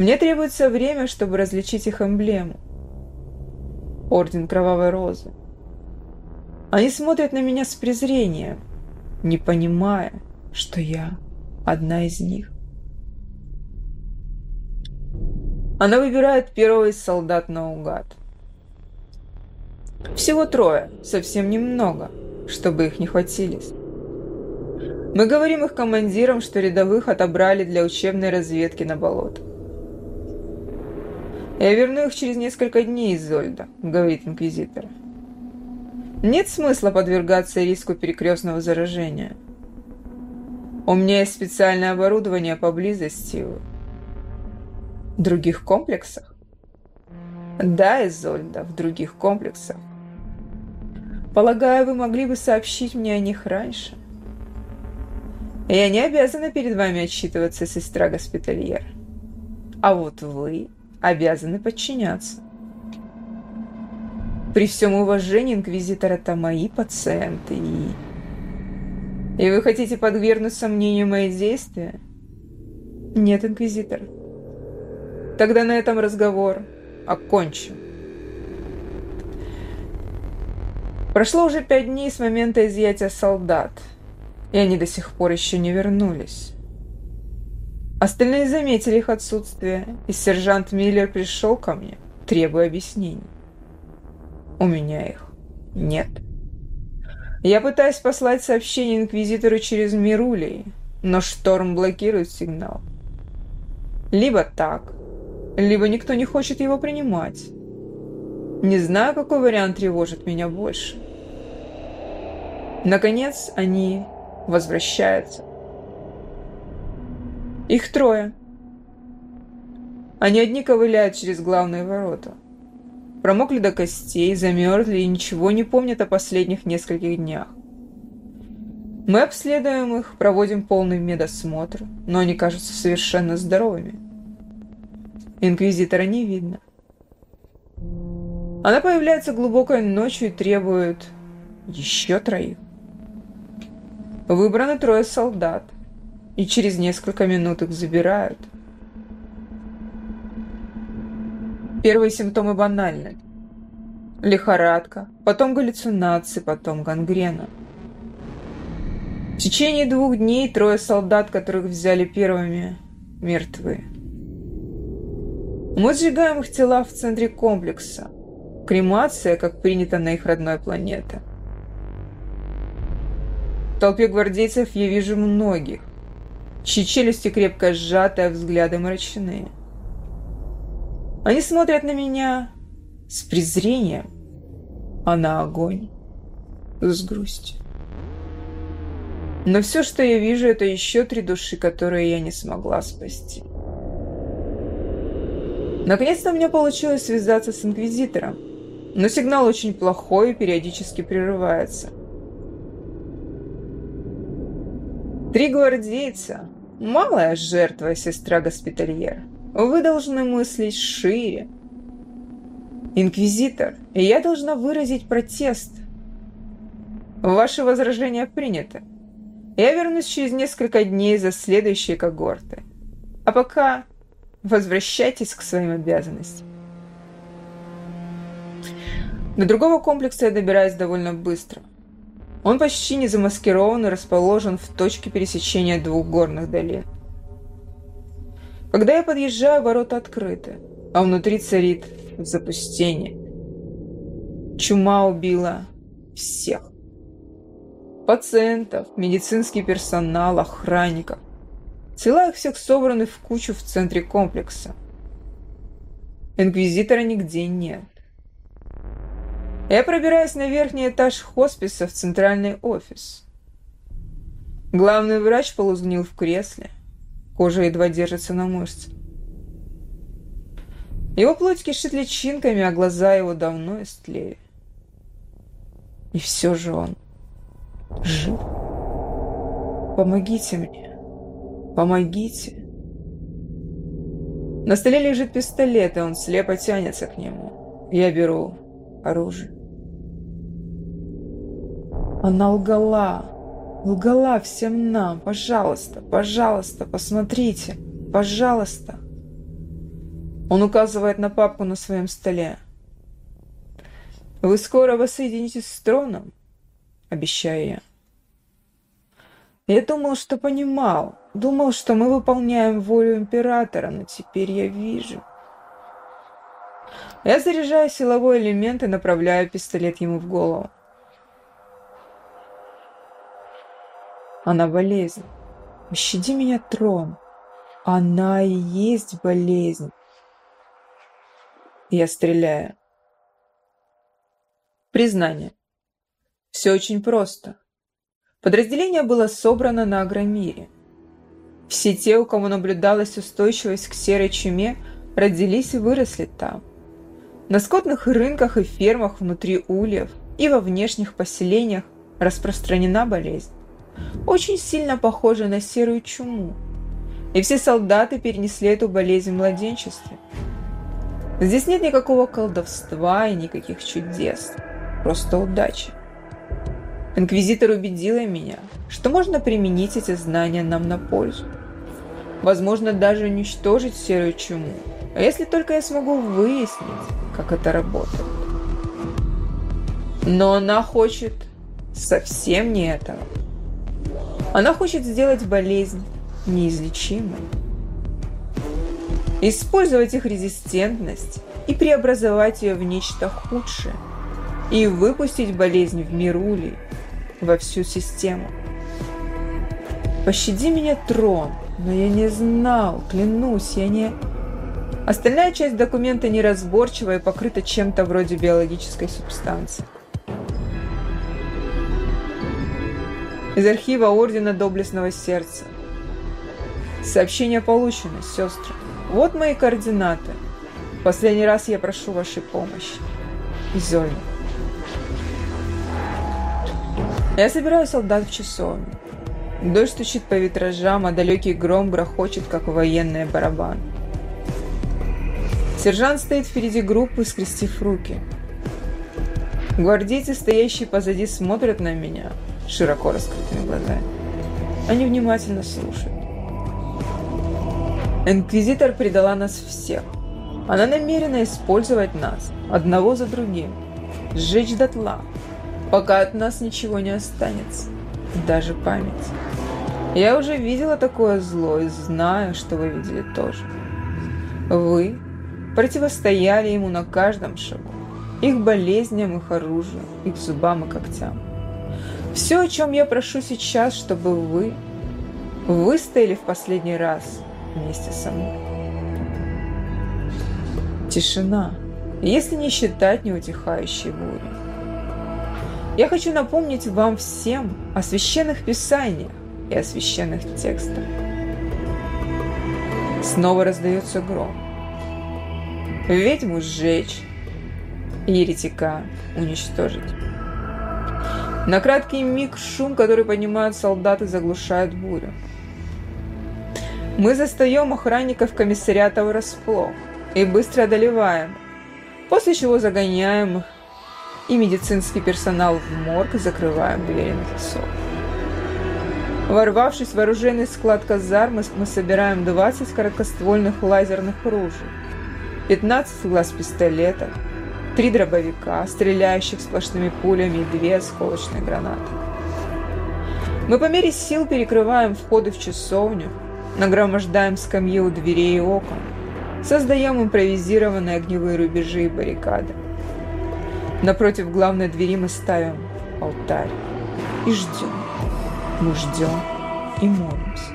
Мне требуется время, чтобы различить их эмблему. Орден Кровавой Розы. Они смотрят на меня с презрением, не понимая, что я одна из них. Она выбирает первого из солдат наугад. Всего трое, совсем немного, чтобы их не хватились. Мы говорим их командирам, что рядовых отобрали для учебной разведки на болото. «Я верну их через несколько дней, Изольда», — говорит инквизитор. «Нет смысла подвергаться риску перекрестного заражения. У меня есть специальное оборудование поблизости. В других комплексах?» «Да, Изольда, в других комплексах. Полагаю, вы могли бы сообщить мне о них раньше?» «Я не обязана перед вами отчитываться, сестра Госпитальер. А вот вы обязаны подчиняться. При всем уважении, инквизитор, это мои пациенты, и... И вы хотите подвергнуть сомнению мои действия? Нет, инквизитор. Тогда на этом разговор окончен. Прошло уже пять дней с момента изъятия солдат, и они до сих пор еще не вернулись. Остальные заметили их отсутствие, и сержант Миллер пришел ко мне, требуя объяснений. У меня их нет. Я пытаюсь послать сообщение инквизитору через Мирулей, но шторм блокирует сигнал. Либо так, либо никто не хочет его принимать. Не знаю, какой вариант тревожит меня больше. Наконец, они возвращаются. Их трое. Они одни ковыляют через главные ворота. Промокли до костей, замерзли и ничего не помнят о последних нескольких днях. Мы обследуем их, проводим полный медосмотр, но они кажутся совершенно здоровыми. Инквизитора не видно. Она появляется глубокой ночью и требует еще троих. Выбраны трое солдат – и через несколько минут их забирают. Первые симптомы банальны. Лихорадка, потом галлюцинации, потом гангрена. В течение двух дней трое солдат, которых взяли первыми, мертвы. Мы сжигаем их тела в центре комплекса. Кремация, как принято на их родной планете. В толпе гвардейцев я вижу многих чьи челюсти крепко сжаты, а взгляды мрачные. Они смотрят на меня с презрением, а на огонь с грустью. Но все, что я вижу, это еще три души, которые я не смогла спасти. Наконец-то у меня получилось связаться с Инквизитором, но сигнал очень плохой и периодически прерывается – Три гвардейца. Малая жертва, сестра Госпитальер. Вы должны мыслить шире. Инквизитор, я должна выразить протест. Ваши возражения приняты. Я вернусь через несколько дней за следующие когорты. А пока возвращайтесь к своим обязанностям. До другого комплекса я добираюсь довольно быстро. Он почти не замаскирован и расположен в точке пересечения двух горных долин. Когда я подъезжаю, ворота открыты, а внутри царит запустение. Чума убила всех. Пациентов, медицинский персонал, охранников. Тела их всех собраны в кучу в центре комплекса. Инквизитора нигде нет. Я пробираюсь на верхний этаж хосписа в центральный офис. Главный врач полузгнил в кресле. Кожа едва держится на мышце. Его плоть кишит личинками, а глаза его давно истлели. И все же он жив. Помогите мне. Помогите. На столе лежит пистолет, и он слепо тянется к нему. Я беру оружие. Она лгала. Лгала всем нам. Пожалуйста, пожалуйста, посмотрите. Пожалуйста. Он указывает на папку на своем столе. «Вы скоро воссоединитесь с троном?» Обещаю я. Я думал, что понимал. Думал, что мы выполняем волю императора, но теперь я вижу. Я заряжаю силовой элемент и направляю пистолет ему в голову. Она болезнь. Пощади меня, трон. Она и есть болезнь. Я стреляю. Признание. Все очень просто. Подразделение было собрано на Агромире. Все те, у кого наблюдалась устойчивость к серой чуме, родились и выросли там. На скотных рынках и фермах внутри ульев и во внешних поселениях распространена болезнь. Очень сильно похожа на серую чуму. И все солдаты перенесли эту болезнь в младенчестве. Здесь нет никакого колдовства и никаких чудес. Просто удача. Инквизитор убедила меня, что можно применить эти знания нам на пользу. Возможно, даже уничтожить серую чуму, а если только я смогу выяснить, как это работает. Но она хочет совсем не этого. Она хочет сделать болезнь неизлечимой. Использовать их резистентность и преобразовать ее в нечто худшее. И выпустить болезнь в мир улей, во всю систему. Пощади меня, трон, но я не знал, клянусь, я не... Остальная часть документа неразборчива и покрыта чем-то вроде биологической субстанции. Из архива Ордена Доблестного Сердца. Сообщение получено, сестры. Вот мои координаты. Последний раз я прошу вашей помощи. Изольна. Я собираю солдат в часовню. Дождь стучит по витражам, а далекий гром грохочет, как военный барабан. Сержант стоит впереди группы, скрестив руки. Гвардейцы, стоящие позади, смотрят на меня широко раскрытыми глазами. Они внимательно слушают. Инквизитор предала нас всех. Она намерена использовать нас, одного за другим, сжечь дотла, пока от нас ничего не останется, даже память. Я уже видела такое зло и знаю, что вы видели тоже. Вы противостояли ему на каждом шагу, их болезням, их оружию, их зубам и когтям. Все, о чем я прошу сейчас, чтобы вы выстояли в последний раз вместе со мной. Тишина, если не считать неутихающей бури. Я хочу напомнить вам всем о священных писаниях и о священных текстах. Снова раздается гром. Ведьму сжечь, еретика уничтожить. На краткий миг шум, который поднимают солдаты, заглушает бурю. Мы застаем охранников комиссариата врасплох и быстро одолеваем, после чего загоняем их и медицинский персонал в морг закрываем двери на засов. Ворвавшись в вооруженный склад казармы, мы собираем 20 короткоствольных лазерных ружей, 15 глаз пистолетов, три дробовика, стреляющих сплошными пулями и две осколочные гранаты. Мы по мере сил перекрываем входы в часовню, нагромождаем скамьи у дверей и окон, создаем импровизированные огневые рубежи и баррикады. Напротив главной двери мы ставим алтарь и ждем. Мы ждем и молимся.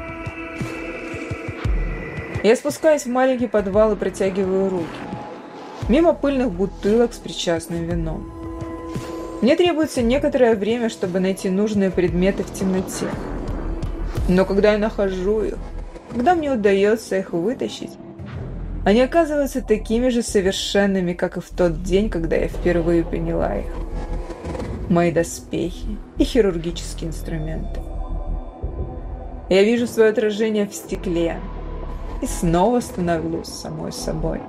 Я спускаюсь в маленький подвал и протягиваю руки. Мимо пыльных бутылок с причастным вином. Мне требуется некоторое время, чтобы найти нужные предметы в темноте. Но когда я нахожу их, когда мне удается их вытащить, они оказываются такими же совершенными, как и в тот день, когда я впервые приняла их. Мои доспехи и хирургические инструменты. Я вижу свое отражение в стекле и снова становлюсь самой собой.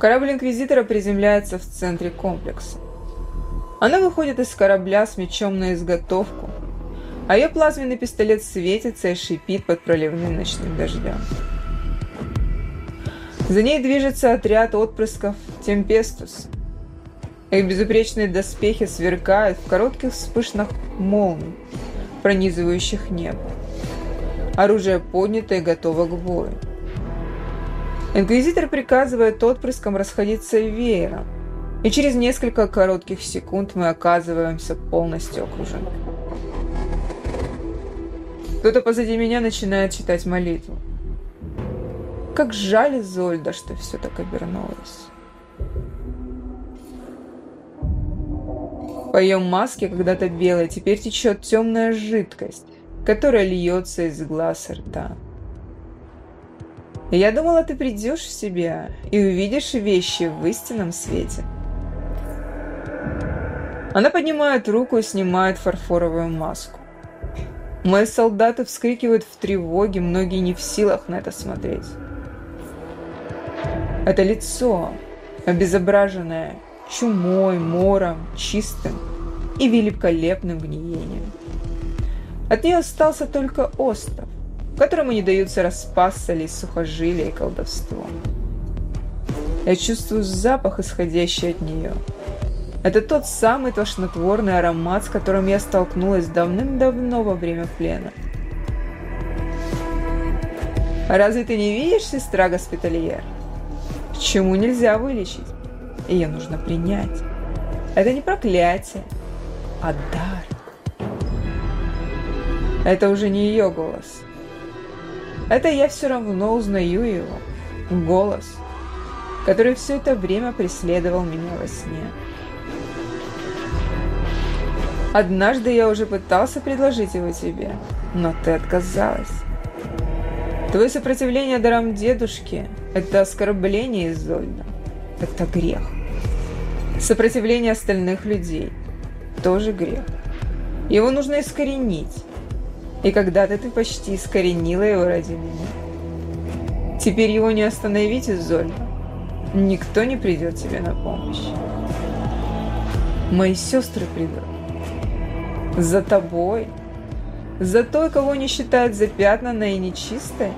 Корабль Инквизитора приземляется в центре комплекса. Она выходит из корабля с мечом на изготовку, а ее плазменный пистолет светится и шипит под проливным ночным дождем. За ней движется отряд отпрысков Темпестус. Их безупречные доспехи сверкают в коротких вспышках молний, пронизывающих небо. Оружие поднято и готово к бою. Инквизитор приказывает отпрыскам расходиться веером, и через несколько коротких секунд мы оказываемся полностью окружены. Кто-то позади меня начинает читать молитву. Как жаль Зольда, что все так обернулось. По ее маске, когда-то белой, теперь течет темная жидкость, которая льется из глаз и рта. Я думала, ты придешь в себя и увидишь вещи в истинном свете. Она поднимает руку и снимает фарфоровую маску. Мои солдаты вскрикивают в тревоге, многие не в силах на это смотреть. Это лицо, обезображенное чумой, мором, чистым и великолепным гниением. От нее остался только остров, которому не даются распасться сухожилия и колдовство. Я чувствую запах, исходящий от нее. Это тот самый тошнотворный аромат, с которым я столкнулась давным-давно во время плена. Разве ты не видишь, сестра госпитальер? Чему нельзя вылечить? Ее нужно принять. Это не проклятие, а дар. Это уже не ее голос. Это я все равно узнаю его. Голос, который все это время преследовал меня во сне. Однажды я уже пытался предложить его тебе, но ты отказалась. Твое сопротивление дарам дедушки – это оскорбление Изольда. Это грех. Сопротивление остальных людей – тоже грех. Его нужно искоренить. И когда-то ты почти искоренила его ради меня. Теперь его не остановить, Изольда. Никто не придет тебе на помощь. Мои сестры придут. За тобой? За той, кого не считают запятнанной и нечистой?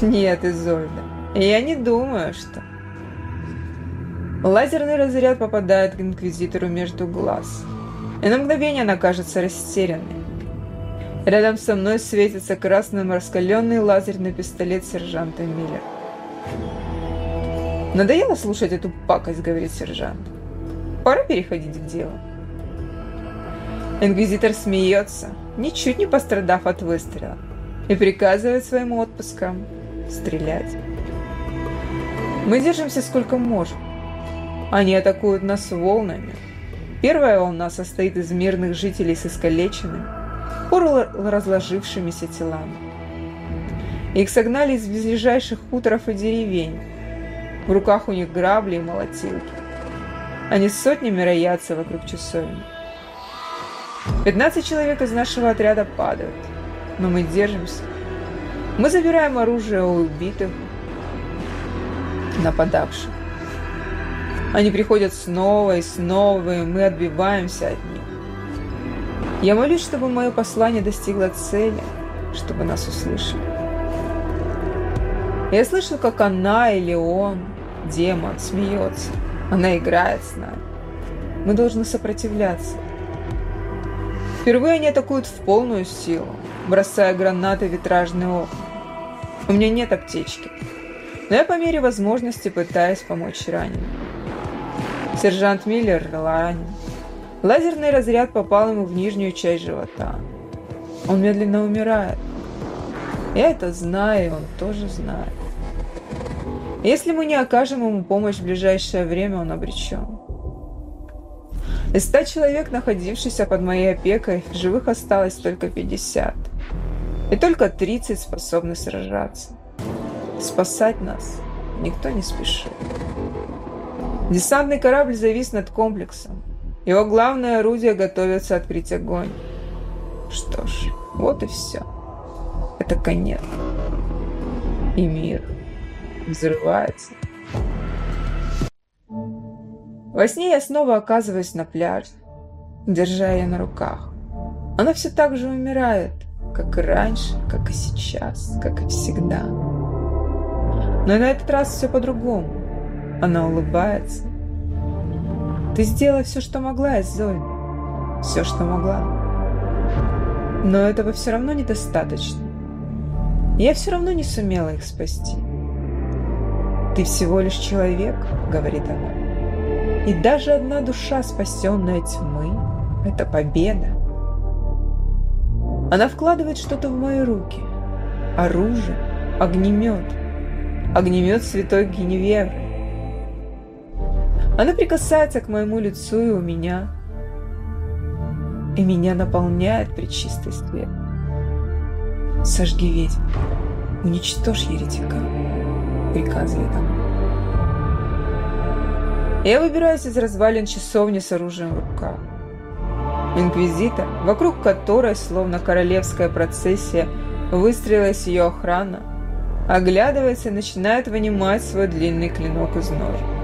Нет, Изольда, я не думаю, что... Лазерный разряд попадает к Инквизитору между глаз. И на мгновение она кажется растерянной. Рядом со мной светится красным раскаленный лазерный пистолет сержанта Миллер. «Надоело слушать эту пакость», — говорит сержант. «Пора переходить к делу». Инквизитор смеется, ничуть не пострадав от выстрела, и приказывает своим отпускам стрелять. Мы держимся сколько можем. Они атакуют нас волнами. Первая волна состоит из мирных жителей с искалеченными, разложившимися телами. Их согнали из ближайших хуторов и деревень. В руках у них грабли и молотилки. Они сотнями роятся вокруг часовни. 15 человек из нашего отряда падают, но мы держимся. Мы забираем оружие у убитых, нападавших. Они приходят снова и снова, и мы отбиваемся от них. Я молюсь, чтобы мое послание достигло цели, чтобы нас услышали. Я слышу, как она или он, демон, смеется. Она играет с нами. Мы должны сопротивляться. Впервые они атакуют в полную силу, бросая гранаты в витражные окна. У меня нет аптечки, но я по мере возможности пытаюсь помочь раненым. Сержант Миллер ранен. Лазерный разряд попал ему в нижнюю часть живота. Он медленно умирает. Я это знаю, он тоже знает. Если мы не окажем ему помощь в ближайшее время, он обречен. Из ста человек, находившихся под моей опекой, живых осталось только 50. И только 30 способны сражаться. Спасать нас никто не спешит. Десантный корабль завис над комплексом. Его главное орудие готовится открыть огонь. Что ж, вот и все. Это конец. И мир взрывается. Во сне я снова оказываюсь на пляже, держа ее на руках. Она все так же умирает, как и раньше, как и сейчас, как и всегда. Но на этот раз все по-другому. Она улыбается, ты сделала все, что могла, Зои. Все, что могла. Но этого все равно недостаточно. Я все равно не сумела их спасти. «Ты всего лишь человек», — говорит она. «И даже одна душа, спасенная тьмы, — это победа». Она вкладывает что-то в мои руки. Оружие, огнемет. Огнемет святой Геневьевры. Она прикасается к моему лицу и у меня. И меня наполняет предчистый свет. Сожги ведьму, уничтожь еретика, приказывает она. Я выбираюсь из развалин часовни с оружием в руках. Инквизитор, вокруг которой, словно королевская процессия, выстроилась ее охрана, оглядывается и начинает вынимать свой длинный клинок из ножа.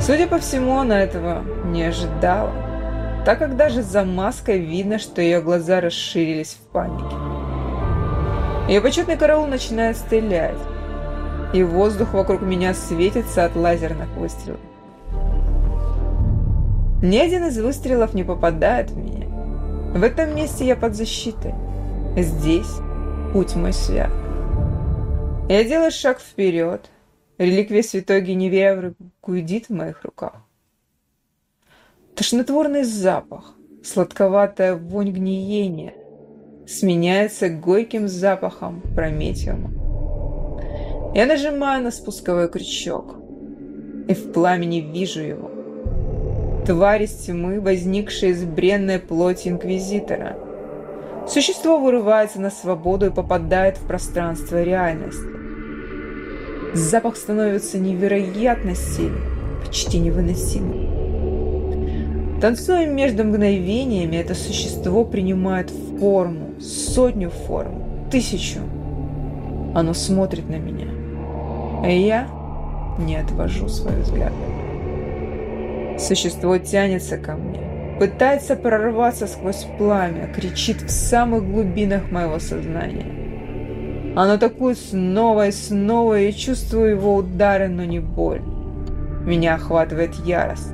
Судя по всему, она этого не ожидала, так как даже за маской видно, что ее глаза расширились в панике. Ее почетный караул начинает стрелять, и воздух вокруг меня светится от лазерных выстрелов. Ни один из выстрелов не попадает в меня. В этом месте я под защитой. Здесь путь мой свят. Я делаю шаг вперед, Реликвия святой Геневьевры гудит в моих руках. Тошнотворный запах, сладковатая вонь гниения сменяется горьким запахом прометиума. Я нажимаю на спусковой крючок и в пламени вижу его. Тварь из тьмы, возникшая из бренной плоти Инквизитора. Существо вырывается на свободу и попадает в пространство реальности. Запах становится невероятно сильным, почти невыносимым. Танцуя между мгновениями, это существо принимает форму, сотню форм, тысячу. Оно смотрит на меня, а я не отвожу свой взгляд. Существо тянется ко мне, пытается прорваться сквозь пламя, кричит в самых глубинах моего сознания. Оно атакует снова и снова, и чувствую его удары, но не боль. Меня охватывает ярость.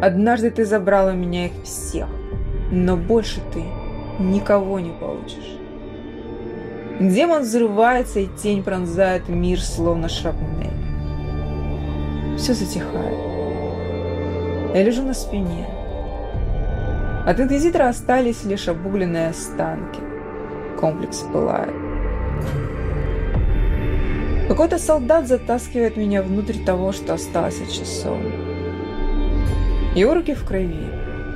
Однажды ты забрал у меня их всех, но больше ты никого не получишь. Демон взрывается, и тень пронзает мир, словно шрапнель. Все затихает. Я лежу на спине. От инквизитора остались лишь обугленные останки комплекс пылает. Какой-то солдат затаскивает меня внутрь того, что осталось от часовни. Его руки в крови.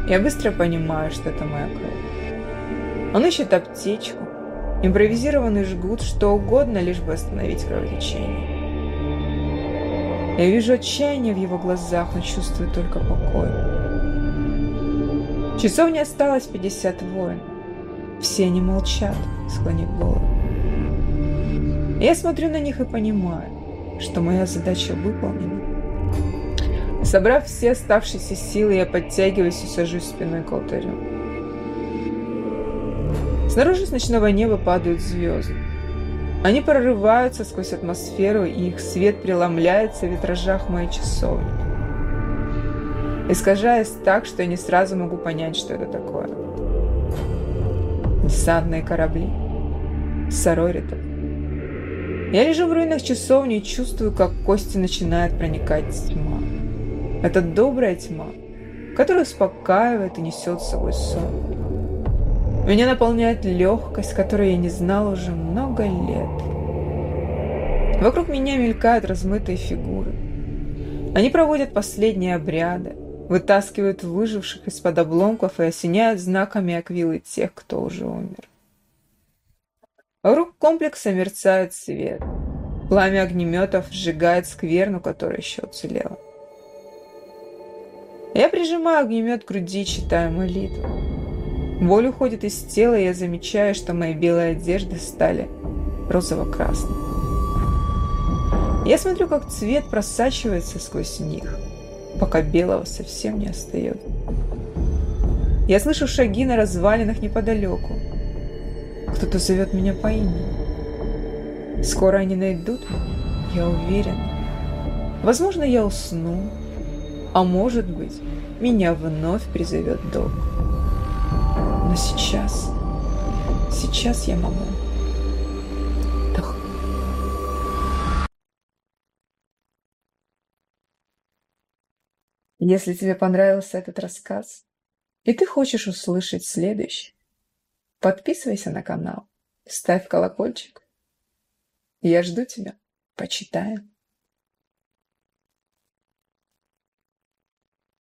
Я быстро понимаю, что это моя кровь. Он ищет аптечку, импровизированный жгут, что угодно, лишь бы остановить кровотечение. Я вижу отчаяние в его глазах, но чувствую только покой. В часовне осталось 50 воинов. Все они молчат, склонив голову. Я смотрю на них и понимаю, что моя задача выполнена. Собрав все оставшиеся силы, я подтягиваюсь и сажусь спиной к алтарю. Снаружи с ночного неба падают звезды. Они прорываются сквозь атмосферу, и их свет преломляется в витражах моей часовни, искажаясь так, что я не сразу могу понять, что это такое. Десантные корабли. Сороритов. Я лежу в руинах часовни и чувствую, как кости начинает проникать тьма. Это добрая тьма, которая успокаивает и несет с собой сон. Меня наполняет легкость, которой я не знал уже много лет. Вокруг меня мелькают размытые фигуры. Они проводят последние обряды, вытаскивают выживших из-под обломков и осеняют знаками аквилы тех, кто уже умер. Вокруг комплекса мерцает свет. Пламя огнеметов сжигает скверну, которая еще уцелела. Я прижимаю огнемет к груди, читая молитву. Боль уходит из тела, и я замечаю, что мои белые одежды стали розово-красными. Я смотрю, как цвет просачивается сквозь них, пока белого совсем не остается. Я слышу шаги на развалинах неподалеку. Кто-то зовет меня по имени. Скоро они найдут меня, я уверен. Возможно, я усну, а может быть, меня вновь призовет долг. Но сейчас, сейчас я могу Если тебе понравился этот рассказ, и ты хочешь услышать следующий, подписывайся на канал, ставь колокольчик. Я жду тебя. Почитаем.